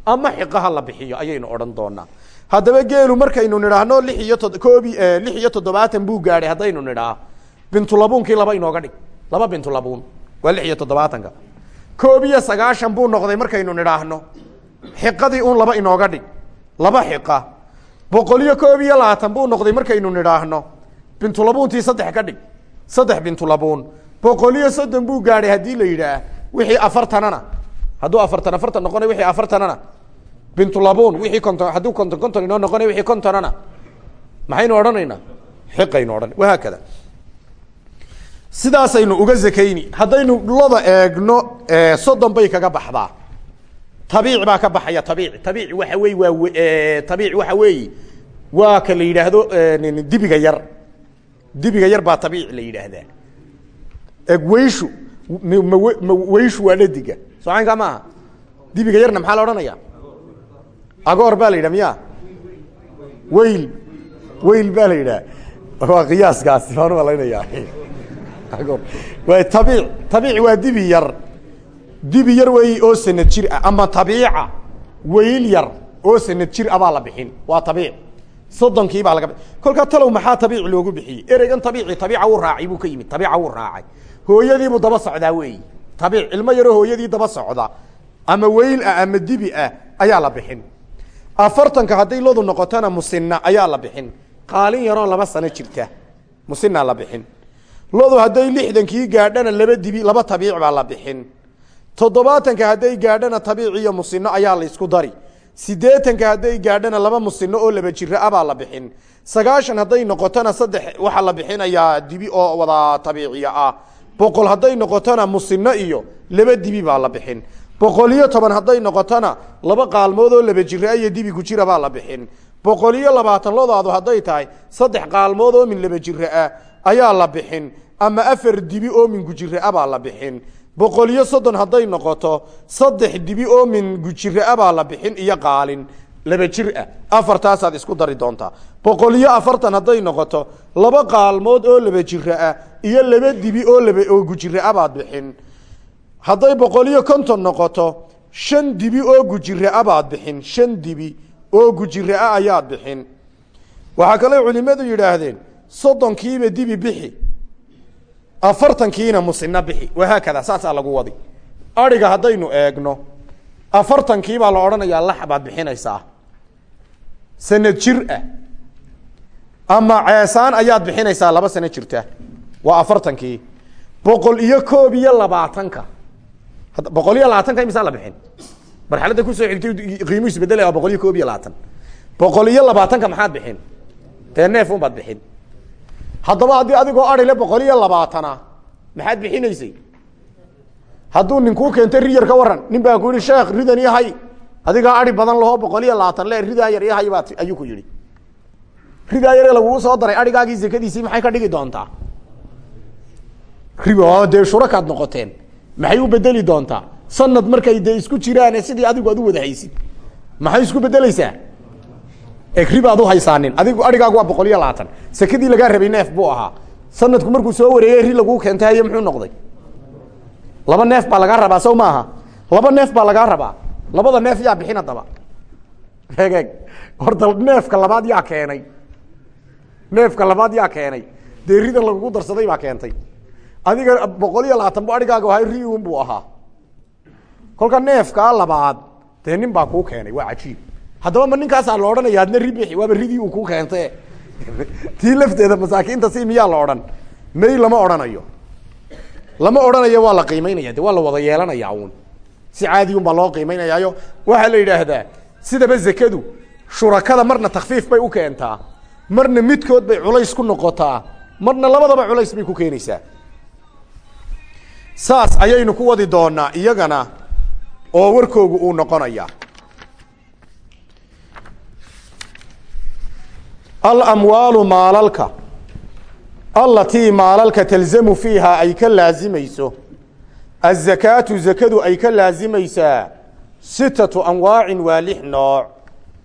Speaker 1: Ama xiqo ha la bixiyo ayaynu odhan doonaa. Haddaba geelu markaynu nidhaahno lix iyo to koobi lix iyo toddobaatan buu gaadhay haddaynu nidhaa bintulabuunkii laba inooga dhig. Laba bintulabuun waa lix iyo toddobaatanka koob iyo sagaashan buu noqday markaynu nidhaahno. Xiqadii un laba inooga dhig laba xiqa boqol iyo koob iyo labaatan buu noqday markaynu nidhaahno. Bintulabuuntii saddex ka dhig saddex bintulabuun boqol iyo soddon buu gaadhay haddii la yidhaah wixii afartanana. Hadduu afartan afartan noqonay wixii afartanana. Bintulabuun wixii konton hadduu konton konton inoo noqonay wixii kontonana. Maxaynu odhanaynaa? Xiqaynu odhan wahaakada sidaasaynu uga zakayni. Haddaynu loda eegno soddon bay kaga baxdaa tabiic baa ka baxaya tabiic. Tabiic waxa wey waa tabiic waxa weeye waa ka la yidhaahdo dibiga yar. Dibiga yar baa tabiic la yidhaahdaa. Egweyshu mma weyshu waa dhadiga soo caynkaa maaha dibiga yarna maxaa la odhanaya? Agoor baa la yidhaha miya weyl weyl baa la yidhaha. Waa qiyaaskaasi baan u malaynaya. Agoor waa tabiic tabiic waa dibi yar dibi yar wey oo sanad jir ah ama tabiica weyl yar oo sanad jir ah baa la bixin. Waa tabiic. Soddonkii baa laga kolkaa talow maxaa tabiic loogu bixiyey? Ereygan tabiici tabiica wuu raacay buu ka yimid. Tabiica wuu raacay. Hooyadiibuu daba socdaa weeyi. Tabiic ilmo yaroo hooyadii daba socda ama weyl ah ama dibi ah ayaa la bixin. Afartanka hadday lodu noqotona musina ayaa la bixin. Qaalin yaroo laba sano jirta musina la bixin. Lodu hadday lixdankii gaadhana laba dibi laba tabiic baa la bixin toddobaatanka hadday gaadhana tabiic iyo musino ayaa la isku dari. Sideetanka hadday gaadhana laba musino oo laba jira abaa la bixin. Sagaashan hadday noqotona saddex waxaa la bixinayaa dibi oo wada tabiiciya ah. Boqol hadday noqotona musino iyo laba dibi baa la bixin. Boqol iyo toban hadday noqotona laba qaalmood oo laba jira iyo dibi ku jira baa la bixin. Boqol iyo labaatan lodaadu hadday tahay saddex qaalmood oo min laba jira ah ayaa la bixin. Ama afar dibi oo min gujira baa la bixin boqol iyo soddon hadday noqoto saddex dibi oo min gujira baa la bixin iyo qaalin. Laba jir ah afartaasaad isku dari doontaa. Boqol iyo afartan hadday noqoto laba qaalmood oo laba jira ah iyo laba dibi oo laba oo gujira baad bixin. Hadday boqol iyo konton noqoto shan dibi oo gujira baad bixin. Shan dibi oo gujira ayaad bixin. Waxaa kaloo culimadu yidhaahdeen soddonkiiba dibi bixi afartankiina musina bixi. Wahaakada saasaa lagu wadi. Ariga haddaynu eegno afartankiibaa la odhanayaa lax baad bixinaysaa. Sanad jir ah. Ama ceesaan ayaad bixinaysaa laba sano jirta. Waa afartankii boqol iyo koob iyo labaatanka. Boqol iyo labaatanka imisaa la bixin. Marxaladda ku soo xigtay qiimu isbedelaya boqol iyo koob iyo labaatan. Boqol iyo labaatanka maxaad bixin? Dee neef un baad bixin haddaba haddii adigoo arile boqol iyo labaatana maxaad bixinaysay? Hadduu ninkuu keentay riyar ka waran nin baa ku yihi sheekh ridan ihay adigaa ari badan laho boqol iyo labaatan le ridaa yar ihay baa ayuu ku yihi ridaa yare laguu soo daray arigaagii zakadiisii maxay ka dhigi doontaa? Dee shurakaad noqoteen. Maxay u bedeli doontaa? Sanad markay dee isku jiraan sidii adigu ad u wada haysid maxay isku bedeleysaa ribaad uhaysaanin adigu arigaagu waa boqol iyo labaatan. Sekadii lagaa rabay neef buu ahaa. Sanadku markuu soo wareegay ri laguu keentay haye muxuu noqday? Laba neef baa lagaa rabaa sow maaha. Laba neef baa lagaa rabaa. Labada neef yaa bixin haddaba. Eeg horta neefka labaad yaa keenay. Neefka labaad yaa keenay. Dee ridan lagugu darsaday baa keentay. Adiga boqol iyo labaatan bu arigaaga ahay riun buu ahaa. Kolka neefkaa labaad dee nin baa kuu keenay waa cajiib haddaba ma ninkaasaa la odhanaya adna ri bixi waaba ridii uu ku keente tii lafteeda masaakiinta si miyaa la odhan may lama odhanayo. Lama odhanayo waa la qiimeynaya de waa la wada yeelanaya uun. Si caadi un baa loo qiimeynayaayo. Waxaa la yidhaahdaa sidaba zekadu shurakada marna takfiif bay u keentaa marna midkood bay culays ku noqotaa marna labadaba culays bay ku keenaysaa. Saas ayaynu ku wadi doonaa iyagana oo warkoogu uu noqonaya alamwaalu maalalka allatii maalalka talzamu fiihaa ay ka laazimayso azakaatu zakadu ay ka laazimaysaa sitatu anwaacin waa lix nooc.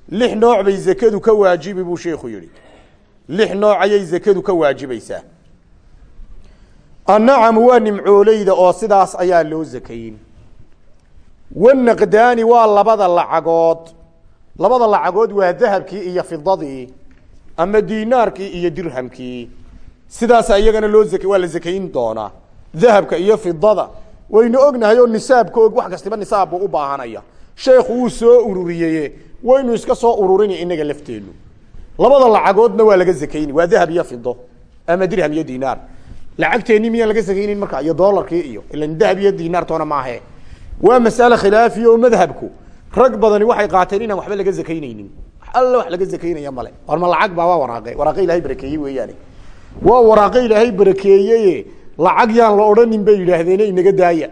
Speaker 1: Lix nooc bay zakadu ka waajibi buu sheikhu yihi lix nooc ayay zakadu ka waajibaysaa. Annacamu waa nimcooleyda oo sidaas ayaa loo zakayn. Wanaqdaani waa labada lacagood. Labada lacagood waa dahabkii iyo fidadii ama dinaarkii iyo dirhamkii. Sidaasa iyagana loo waa la zakayn doonaa. Dahabka iyo fidada waynu ognahay oo nisaabkoog wax kastiba nisaab buu u baahanaya. Sheekhu wuu soo ururiyeye. Waynu iska soo ururini inaga lafteenu. Labada lacagoodna waa laga zakayni waa dahab iyo fido ama dirham iyo dinaar. Lacagteeni miyaan laga zakaynin marka? Iyo dolarkii iyo ilan dahab iyo dinaar toona maahe waa masale khilaafiya madhabku. Rag badani waxay qaateen inaan waxba laga zakaynaynin alla wax laga zakaynaya male war ma lacag baa waa waraaqe waraaqe ilahay barakeeyey weeyaane waa waraaqe ilaahay barakeeyeye lacag yaan la odhanin bay yidhaahdeene inaga daaya.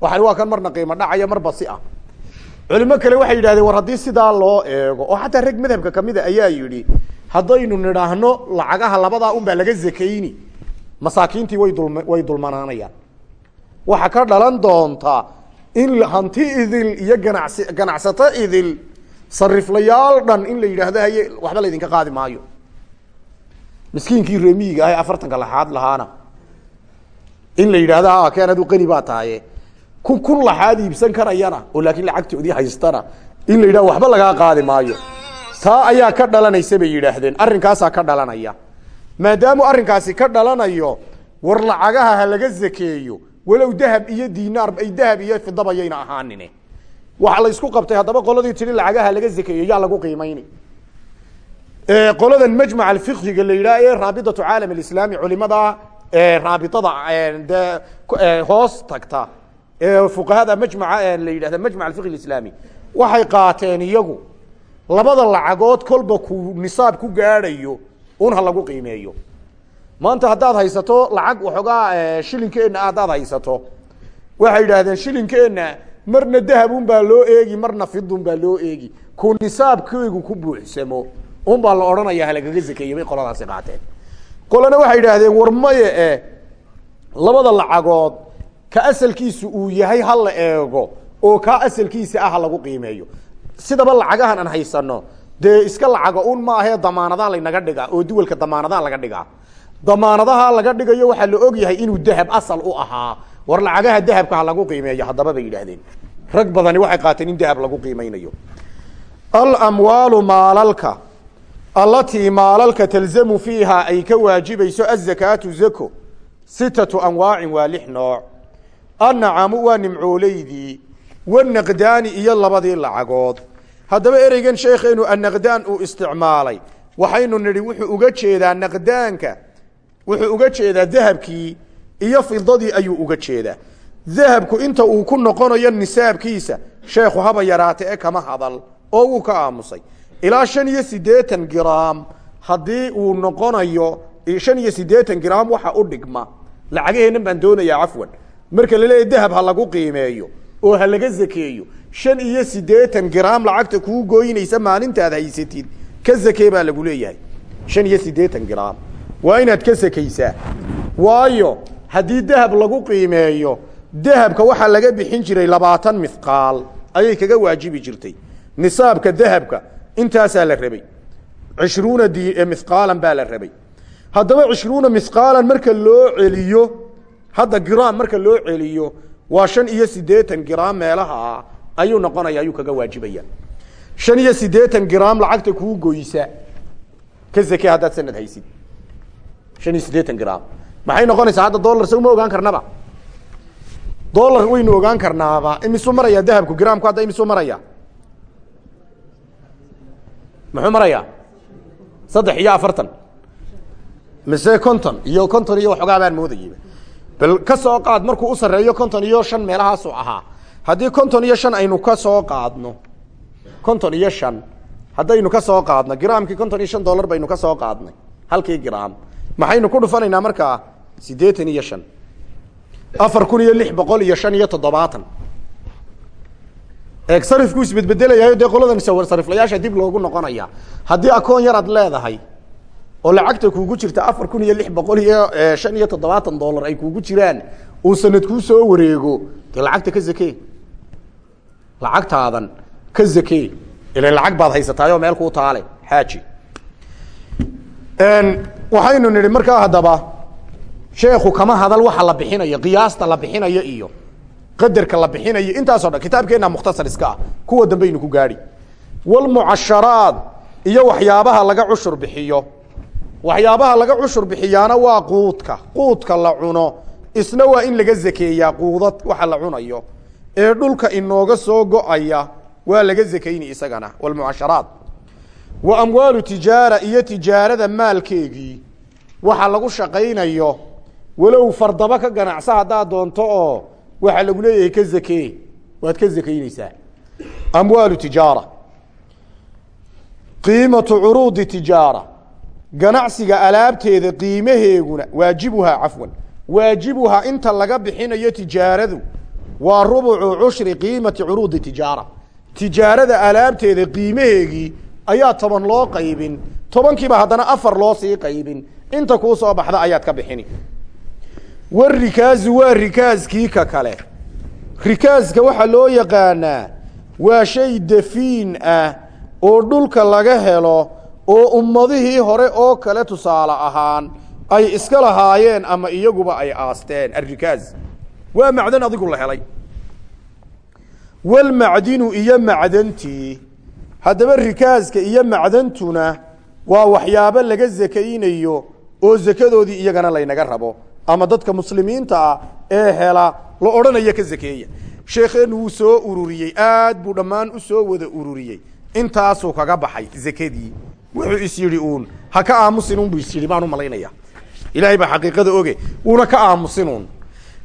Speaker 1: Waxani waa kan marna qiimo dhacaya mar basi ah. Culimo kale waxay yidhahdeen war haddii sidaa loo eego oo xataa rag madhabka kamida ayaa yidhi haddaynu nidhaahno lacagaha labadaa un baa laga zakayni. Masaakiintii way dul way dulmanaanayaan. Waxa ka dhalan doonta in hanti idil iyo ganacsi ganacsato idil sariflayaal dhan in la yidhaahdo haye waxba laydinka qaadi maayo. Miskiinkii reemiyiga ah ee afartanka laxaad lahaana in la yidhahdo a keen adu qani baa tahaye kun kun laxaad iibsan karayana oo laakiin lacagtoodii haystana in la yidhahdo waxba lagaa qaadi maayo. Taa ayaa ka dhalanaysa bay yidhaahdeen. Arrinkaasaa ka dhalanaya. Maadaamu arrinkaasi ka dhalanayo war lacagaha ha laga zakeeyo. Walow dahab iyo dinaar ay dahab iyo fidaba yayna ahaanine waxa la isku qabtay haddaba qoladii tiri lacagaha laga zakeeyo yaa lagu qiimayni. Qoladan majmac alfiqhiga la yidhaha ee raabitatu caalam alislaami culimada raabitada de hoos tagta. Ee fuqahada majmaca la yidhahda majmac alfiqhi alislaami. Waxay qaateen iyagu labada lacagood kolba ku nisaab ku gaadhayo un ha lagu qiimeeyo. Maanta haddaad haysato lacag waxoogaa shilinkeenna haddaad haysato. Waxay yidhaahdeen shilinkeenna marna dahabun baa loo eegi marna fidun baa loo eegi. Ku nisaabkeygu ku buuxsamo unbaa la odhanaya halagaga zakeeye bay qoladaasi qaateen. Qolana waxay idhaahdeen war maye e labada lacagood ka asalkiisu uu yahay ha la eego oo kaa asalkiisa ah ha lagu qiimeeyo. Sidaba lacagahan aan haysano dee iska lacaga un maahee damaanadaa laynaga dhigaa oo duwalka damaanadaa laga dhigaa? Damaanadaha laga dhigayo waxaa la og yahay inuu dahab asal u ahaa war lacagaha dahabka ha lagu qiimeeyo haddaba bay yidhaahdeen. Rag badani waxay qaateen in dahab lagu qiimeynayo. Alamwaalu maalalka allatii maalalka talzamu fiiha ay ka waajibayso azakaatu zako sitatu anwaacin waa lix nooc. Annacamu waa nimcooleydii wanaqdaani iyo labadii lacagood. Haddaba ereygan sheekheenu annaqdaan uu isticmaalay. Waxaynu nidhi wuxuu uga jeedaa naqdaanka wuxuu uga jeedaa dahabkii iyo fidadii ayuu uga jeedaa. Dahabku inta uu ku noqonayo nisaabkiisa sheekhu haba yaraate e kama hadal oo wuu ka aamusay. Ilaa shan iyo siddeetan gram haddii uu noqonayo shan iyo siddeetan gram waxa u dhigma. Lacagaheennan baan doonayaa cafwan. Marka la leeyahy dahab ha lagu qiimeeyo oo ha laga zakeeyo. Shan iyo siddeetan gram lacagta kuu gooynaysa maalintaad haysatid ka zakee baa lagu leeyahay. Shan iyo siddeetan gram waa inaad ka sakaysaa waayo haddii dahab lagu qiimeeyo dahabka waxaa laga bixin jiray labaatan mithqaal ayay kaga waajibi jirtay. Nisaabka dahabka intaasaa la rabay. Cishruuna d mithqaalan baa la rabay. Haddaba cishruuna mithqaalan marka loo celiyo hadda gram marka loo celiyo waa shan iyo siddeetan gram meelaha ayuu noqonaya ayuu kaga waajibaya. Shan iyo siddeetan gram lacagta kuu goysa ka zake sanad haysid. Shan iyo siddeetan gram maxay noqonaysaa hadda dolar se uma ogaan karnaba? Dolar waynu ogaan karnaaba. Imisuu maraya dahabku? Gramku hadda imisuu maraya? Muxuu marayaa? Saddex iyo afartan. Mise konton iyo konton iyo waxoogaa baan moodayeyba bal ka soo qaad markuu u sarreeyo konton iyo shan meelahaasuu ahaa. Haddii konton iyo shan aynu ka soo qaadno konton iyo shan haddaynu ka soo qaadno gramkii konton iyo shan dollar baynu ka soo qaadnay halkii gram maxaynu ku dhufanaynaa markaa siddeetan iyo shan. Afar kun iyo lix boqol iyo shan iyo toddobaatan. Eeg sarifku isbedbedelayaayo dee qoladan sariflayaasha dib loogu noqonaya. Haddii akoon yaraad leedahay oo lacagta kuugu jirta afar kun iyo lix boqol iyo shan iyo toddobaatan dollar ay kuugu jiraan uu sanad kuu soo wareego dee lacagta ka zakee. Lacagtaadan ka zakee. Ilan lacag baad haysataayoo meel kuu taale. Xaaji waxaynu nidhi markaa haddaba sheekhu kama hadal waxa la bixinayo qiyaasta la bixinayo iyo qadarka la bixinayo intaaso dhan kitaabkeenna mukhtasar iska ah kuwa dambaynu ku gaadhi. Walmucasharaad iyo waxyaabaha laga cushur bixiyo. Waxyaabaha laga cushur bixiyaana waa quudka. Quudka la cuno isna waa in laga zakeeyaa quudad waxa la cunayo. Ee dhulka inooga soo go'aya waa laga zakayni isagana. Walmucasharaad wa amwaalu tijaara iyo tijaarada maalkeegii waxa lagu shaqaynayo walow fardaba ka ganacsa haddaad doonto oo waxaa lagu leeyahay ka zakee waad ka zakaynaysaa. Amwaalu tijaara. Qiimatu curuudi tijaara. Ganacsiga alaabteeda qiimaheeguna waajibuhaa cafwan waajibuhaa inta laga bixinayo tijaaradu waa rubucu cushri qiimati curuudi tijaara. Tijaarada alaabteeda qiimaheegii ayaa toban loo qaybin tobankiiba haddana afar loo sii qaybin. Inta kuu soo baxda ayaad ka bixini warikaazu waa rikaaskii ka kale. Rikaaska waxaa loo yaqaanaa waa shay dafiin ah oo dhulka laga helo oo ummadihii hore oo kale tusaale ahaan ay iska lahaayeen ama iyaguba ay aasteen arikaaz waa macdan adigu la helay. Walmacdinu iyo macdantii haddaba rikaaska iyo macdantuna waa waxyaabo laga zakaynayo oo zakadoodii iyagana laynaga rabo ama dadka muslimiinta ah ee hela la odhanaya ka zakeeya. Sheekheenu wuu soo ururiyey aad buu dhammaan u soo wada ururiyey. Intaasuu kaga baxay zakadii wuxuu is yidhi uun ha ka aamusinuun buu is yidhi baan u malaynaya. Ilaahay baa xaqiiqada oge wuuna ka aamusinuun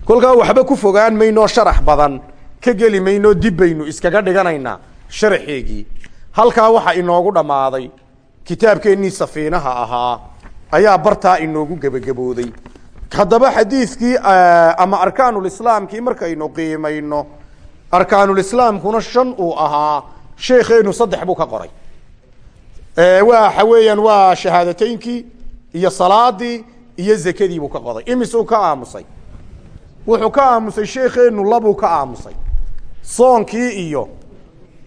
Speaker 1: kolkaa waxba ku fogaan maynoo sharax badan ka geli mayno dib baynu iskaga dhiganaynaa sharaxeegii halkaa waxa inoogu dhammaaday kitaabkeennii safiinaha ahaa ayaa bartaa inoogu gebagabooday haddaba xadiidkii ama arkaanulislaamkii markaynu qiimayno arkaanulislaamkuna shan uu ahaa sheekeenu saddex buu ka qoray. Waxa weeyaan waa shahaadateynkii iyo salaadii iyo zakadii buu ka qoday. Imisuu ka aamusay? Wuxuu ka aamusay sheekeenu labuu ka aamusay. Soonkii iyo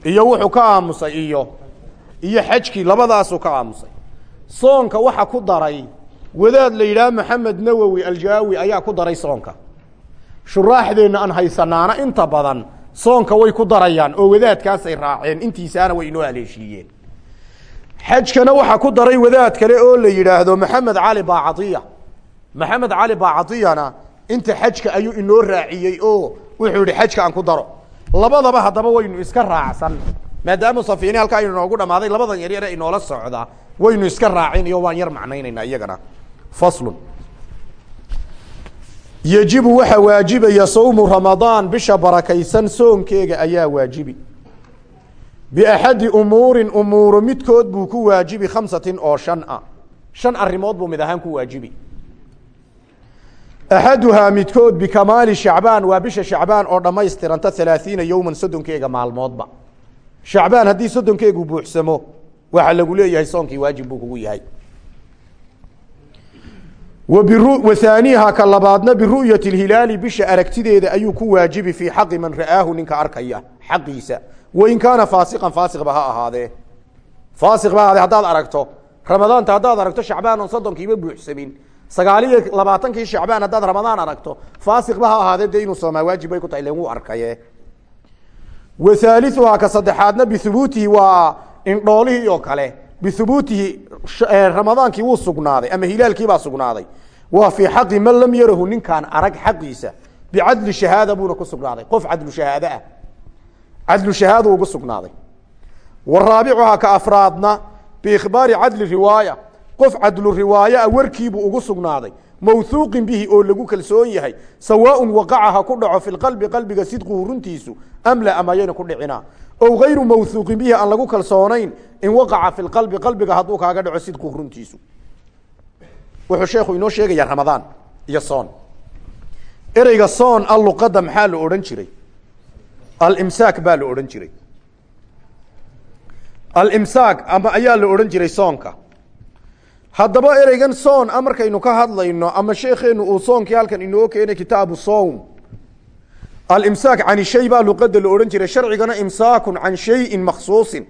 Speaker 1: iyo wuxuu ka aamusay iyo iyo xajkii labadaasuu ka aamusay. Soonka waxa ku daray wadaad la yidhaah maxamed nawowi aljaawi ayaa ku daray soonka. Shuraaxdeenna aan haysanaana inta badan soonka way ku darayaan oo wadaadkaasay raaceen intiisaana way inoo haleeshiiyeen xajkana waxaa ku daray wadaad kale oo la yidhaahdo maxamed cali baacaiya maxamed cali baacatiyana inta xajka ayuu inoo raaciyey oo wuxuu yihi xajka aan ku daro. Labadaba haddaba waynu iska raacsan maadaama safiini halkaa inoogu dhamaaday labadan yaryare inoola socda waynu iska raacin iyo waan yar macnaynaynaa iyagana faslun yejibu waxaa waajibaya sawmu ramadaan bisha barakaysan soonkeega ayaa waajibi biaxadi umuurin umuuro midkood buu ku waajibi khamsatin oo shan ah shan arrimood buu mid ahaan ku waajibi axaduhaa midkood bikamaali shacbaan waa bisha shacbaan oo dhammaystiranta halaathiina yowman soddonkeega maalmoodba shacbaan haddii soddonkeegu buuxsamo waxaa lagu leeyahay soonkii waajib buu kugu yahay wahaaniiha ka labaadna biru'yati hilaali bisha aragtideeda ayuu ku waajibi fii xaqi man ra'aahu ninka arkaya xaqiisa. Wain kaana faasiqan faasiqba ha ahaadee faasiqba ahaadee haddaad aragto. Ramadaanta haddaad aragto shacbaan oon soddonkiiba buuxsamin. Sagaaliyo labaatankii shacbaan haddaad ramadaan aragto faasiqba ha ahaadee dee inuu soomaa waajib bay ku tahay len wuu arkaye. Wa haaliuhaa ka saddexaadna bihubuutihi waa indhoolihii oo kale bihubuutihi ramadaankii wuu sugnaaday ama hilaalkiibaa sugnaaday waa fii xaqi man lam yarahu ninkaan arag xaqiisa bicadli shahaada buuna ku sugnaaday qof cadlu shahaade ah cadlu shahaada ugu sugnaaday wa raabicuhaa ka afraadna biikhbaari cadli riwaaya qof cadlu riwaaya a warkiibuu ugu sugnaaday mawhuuqin bihi oo lagu kalsoon yahay sawaaun waqaca ha ku dhaco fi lqalbi qalbiga sidquhu runtiisu am la amayayna ku dhicinaa ow gayru mawhuuqin bihi aan lagu kalsoonayn in waqaca fi lqalbi qalbiga hadduu kaaga dhaco sidquhu runtiisu. Wuxuu sheekhu inoo sheegayaa ramadaan iyo soon. Ereyga soon a luqadda maxaa la odhan jiray? Alimsaak baa la odhan jiray. Alimsaak ama ayaa la odhan jiray soonka. Haddaba ereygan soon a markaynu ka hadlayno ama sheekeenu uu soonkii halkan inoo alimsaak can shay baa luqada la odhan jiray. Sharcigana imsaakun can shayin makhsuusin.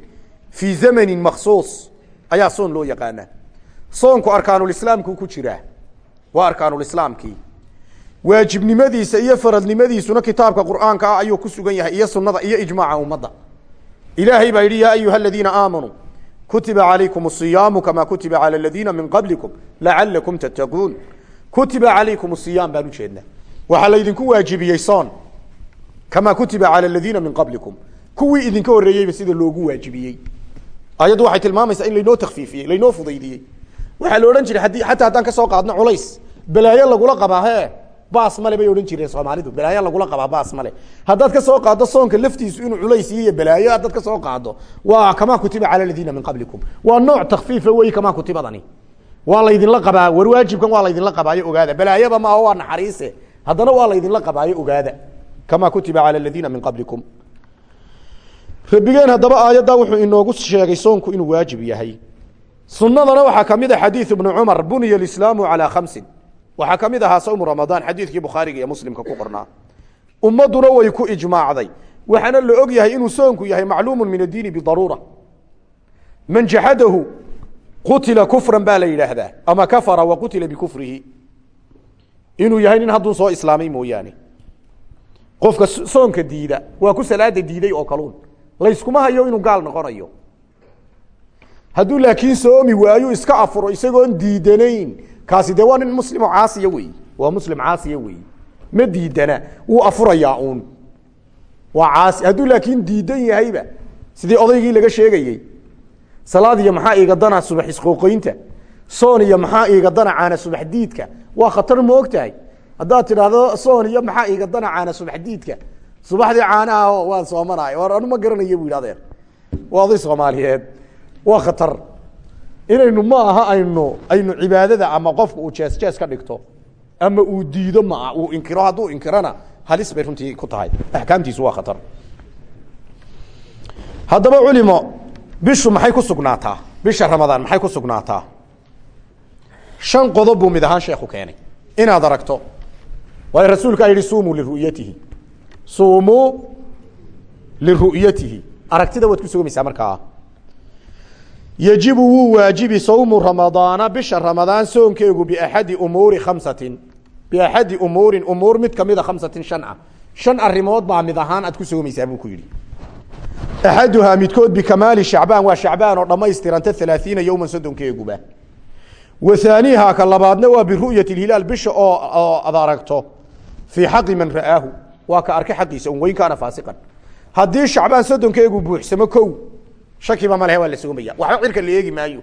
Speaker 1: Fii zamanin makhsuus. Ayaa soon loo yaqaanaa soonku arkaanulislaamkuu ku jiraa. Waa arkaanulislaamkii waajibnimadiisa iyo faradnimadiisuna kitaabka qur'aanka ah ayuu ku sugan yahay iyo sunada iyo ijmaaca ummadda. Ilaahay baa yidhi yaa ayuha aladiina aamanuu kutiba calaykum asiyaamu kamaa kutiba cala aladiina min qablikum lacalakum tattaquun. Kutiba calaykum asiyaam baan ujeednaa waxaa laydinku waajibiyey soon kamaa kutiba cala aladiina min qablikum kuwii idinka horreeyeyba sida loogu waajibiyey ayaddu waxay tilmaamaysaa in laynoo takfiifiyey laynoo fudaydiyey waxaa la odhan jiray haddii xataa haddaan ka soo qaadno culays balaayo lagula qabaa he baas male bay odhan jireen soomaalidu balaayo lagula qabaa baas male haddaad ka soo qaaddo soonka laftiisu inuu culays iyo balaayo haddaad ka soo qaaddo waa kamaa kutiba cala aladiina min qablikum waa nooc takfiifa wey kamaa kutibadani waa laydinla qabaa war waajibkan waa laydinla qabaayo ogaada balaayaba maaha waa naxariise haddana waa laydinla qabaayo ogaada kamaa kutiba cala aladiina min qablikum rabbigeen haddaba aayaddaa wuxuu inoogu sheegay soonku inuu waajib yahay sunadana waxaa ka mid a xadiiث ibnu cumar calىa khamsin waxaa ka mid ahaa sawmu ramadaan xadiidkii bukhaariga iyo ku qornaa ummaduna way ku ijmaacday waxaana la og yahay inuu soonku yahay macluumu min addiini bidaruura man jaxadahu qutila kufran baa la ama kafara wa qutila bikufrihi inuu yahay nin hadduu soo islaamay mooyaane qofka soonka diida waa ku salaada diiday oo kaluun. Layskuma hayo inuu gaal noqonayo. Hadduu laakiin soomi waayu iska afuro isagoon diidanayn. Kaasi dee waa nin muslimo caasiya wey waa muslim caasiya wey ma diidana wuu afurayaa uun. Waa caasi hadduu laakiin diidan yahayba sidii odaygii laga sheegayey. Salaad iyo maxaa iiga dana subax isqooqoynta? Soon iyo maxaa iiga dana caana subax diidka? Waa khatar ma haddaad tidhaahdo soon iyo maxaa iiga dana caana subax diidka. Subaxdii caanaha waan soomanahay war anu ma garanayo bu waa oday soomaaliyeed. Waa khatar. Inaynu ma aha aynu aynu cibaadada ama qofka uu jees jees ka dhigto ama uu diido maa uu inkiro hadduu inkirona halis bay runtii ku tahay. Axkaamtiisu waa khatar. Haddaba culimo bishu maxay ku sugnaataa? Bisha ramadaan maxay ku sugnaataa? Shan qodob buu mid ahaan sheekhu keenay. Inaad aragto waayo rasuulkaa yidhi suumuu liru'yatihi suumuu liru'yatihi aragtida waad ku sugamaysaa markaa? Yajibu wuu waajibi sawmu ramadaana bisha ramadaan soonkeegu biaxadi umuuri khamsatin. Biaxadi umuurin umuur mid kamida khamsatin shan ah. Shan arimood baa mid ahaan aad ku soomaysaa buu ku yidhi. Axaduhaa midkood bikamaali shacbaan waa shacbaan oo dhammaystiranta alaaiina yowman soddonkeeguba wa haaniihaa ka labaadna waa biru'yati hilaal bisha oo ad aragto fii xaqi man ra'aahu waa ka arkay xaqiisa un weyn kaana faasiqan haddii shacbaan soddonkeegu buuxsamo kow shakiba ma lehe waa la soomaya waxba cirka la maayo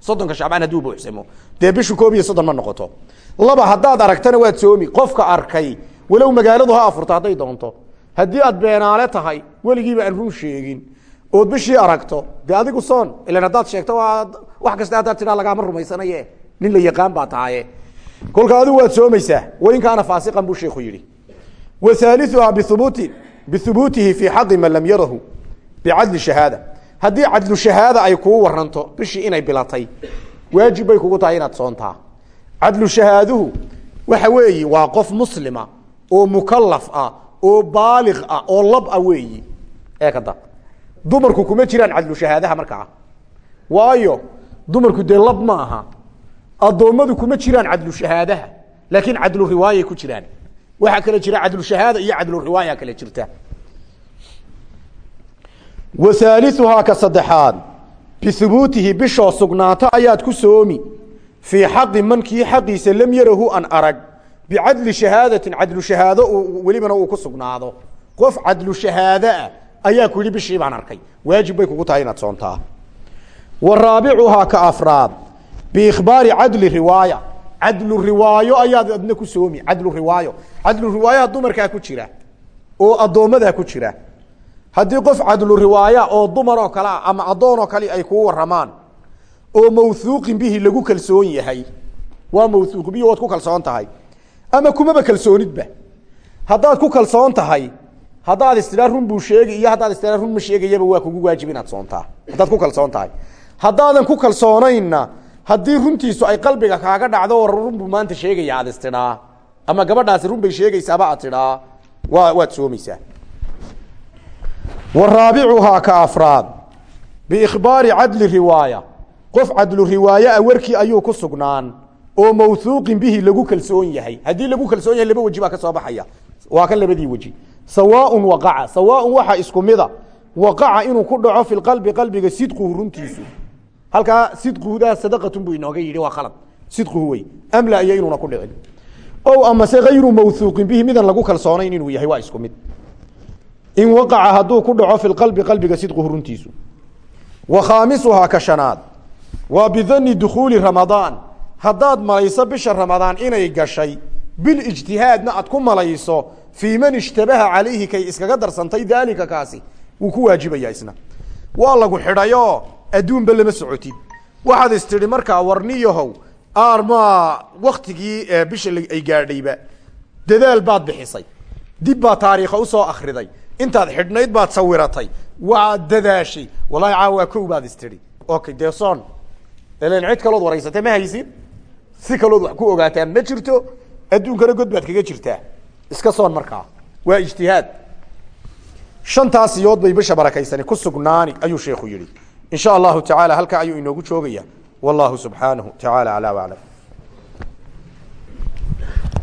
Speaker 1: soddonka shacbaan hadduu buuxsamo dee koob iyo soddon ma noqoto laba haddaad aragtana waad soomi qofka arkay walow magaaladu ha afurto hadday doonto haddii aad beenaale tahay weligiiba aan run sheegin ood bishii aragto dee adigu soon ilan haddaad sheegto wax kasta haddaad tidhaa lagaama rumaysanaye nin la yaqaan baa tahaye kolka adigu waad soomaysaa wain faasiqan buu sheikhu yidhi. Wa haaliuhaa bihubuuti bihubuutihi fii xaqi man lam yarahu bicadli shahaada. Haddii cadlu shahaada ay kuu waranto bishii inay bilatay waajib kugu tahay inaad soontaa. Cadlu shahaaduhu waxa weeyi waa qof muslima oo mukalaf ah oo baaliq ah oo lab ah weeyi. Eekada dumarku kuma jiraan cadlu shahaadaha markaa. Waayo dumarku dee lab ma aha addoommadu kuma jiraan cadlu shahaadaha laakiin cadlu riwaayay ku jiraan. Waxaa kale jira cadlu shahaada iyo cadlu riwaaya kale jirta. Wa ka saddexaad bihubuutihi bishoo sugnaato ayaad ku soomi. Fii xaqi man kii xaqiisa lam yarahu an arag bicadli shahaadatin cadlu shahaado welibana uu ku sugnaado. Qof cadlu shahaadoah ayaa ku bishii baan arkay. Waajib bay kugu tahay inaad soontaa. Wa ka afraad biikhbaari cadli riwaaya cadlu riwaayo ayaad adna ku soomi cadlu riwaayo cadlu riwaayaha dumarkaa ku jira oo addoommadaa ku jira haddii qof cadlu riwaaya oo dumar oo kale ah ama addoon oo kale ay kuu waramaan oo mawhuuqin bihi lagu kalsoon yahay waa mawhuuq bihi waad ku kalsoon tahay ama kumaba buu sheegi iyo haddaad istidhaa ma sheegayaba waa kugu waajib inaad soontaa haddaad ku kalsoon tahay ku kalsoonaynna haddii runtiisu ay qalbiga kaaga dhacdo war run buu maanta sheegaya aad istidhaa ama gabadhaasi run bay sheegaysaaba aad tidhaa. Waa waad soomaysaa. Wa raabicuhaa ka afraad. Biikhbaari cadli riwaaya. Qof cadlu riwaaya a warkii ayuu ku sugnaan. Oo mawhuuqin bihi lagu kalsoon yahay. Haddii lagu kalsoon yahay laba weji baa ka soo baxaya. Waa kan labadii weji. Sawaaun waqaca. Sawaaun waxaa isku mida. Waqaca inuu ku dhaco fi qalbi qalbiga sidquhu runtiisu halkaa sidquhudaa sadaqatun buu inooga yidhi waa khalad. Sidquhu wey amla iyo inuuna ku dhicin? O amase hayru mawhuuqin bihi midaan lagu kalsoonayn inuu yahay waa isku mid. In waqaca hadduu ku dhaco fi qalbi qalbiga sidquhu runtiisu wa khaamisuhaa ka shanaad. Waa bidani ramadaan. Haddaad malayso bisha ramadaan inay gashay bilijtihaadna aad ku malayso fii man ishtabaha calayhi kay iskaga darsantay daalika kaasi. Wuu ku waajibaya isna. Waa lagu xidhayoo adduunba lama socotid waxaad istidhi markaa warniyahow aarmaa waktigii bisha ay gaadhayba. Dadaal baad bixisay. Dib baad taariikha u soo akriday intaad xidhnayd baad sawiratay. Waad dadaashay. Wallahi caawa waa kow baad istidhi okay dee soon ilan cid kalood waraysatay ma haysid? Si kalood wax ku ogaataan ma jirto? Adduunkana god baad kaga jirtaa. Iska soon markaa waa ijtihaad. Shantaas bay bisha barakaysani ku sugnaani ayuu sheekhu yihi in sha allahu tacaala halkaa ayuu inoogu joogaya. Wallahu subxaanahu tacaala waclam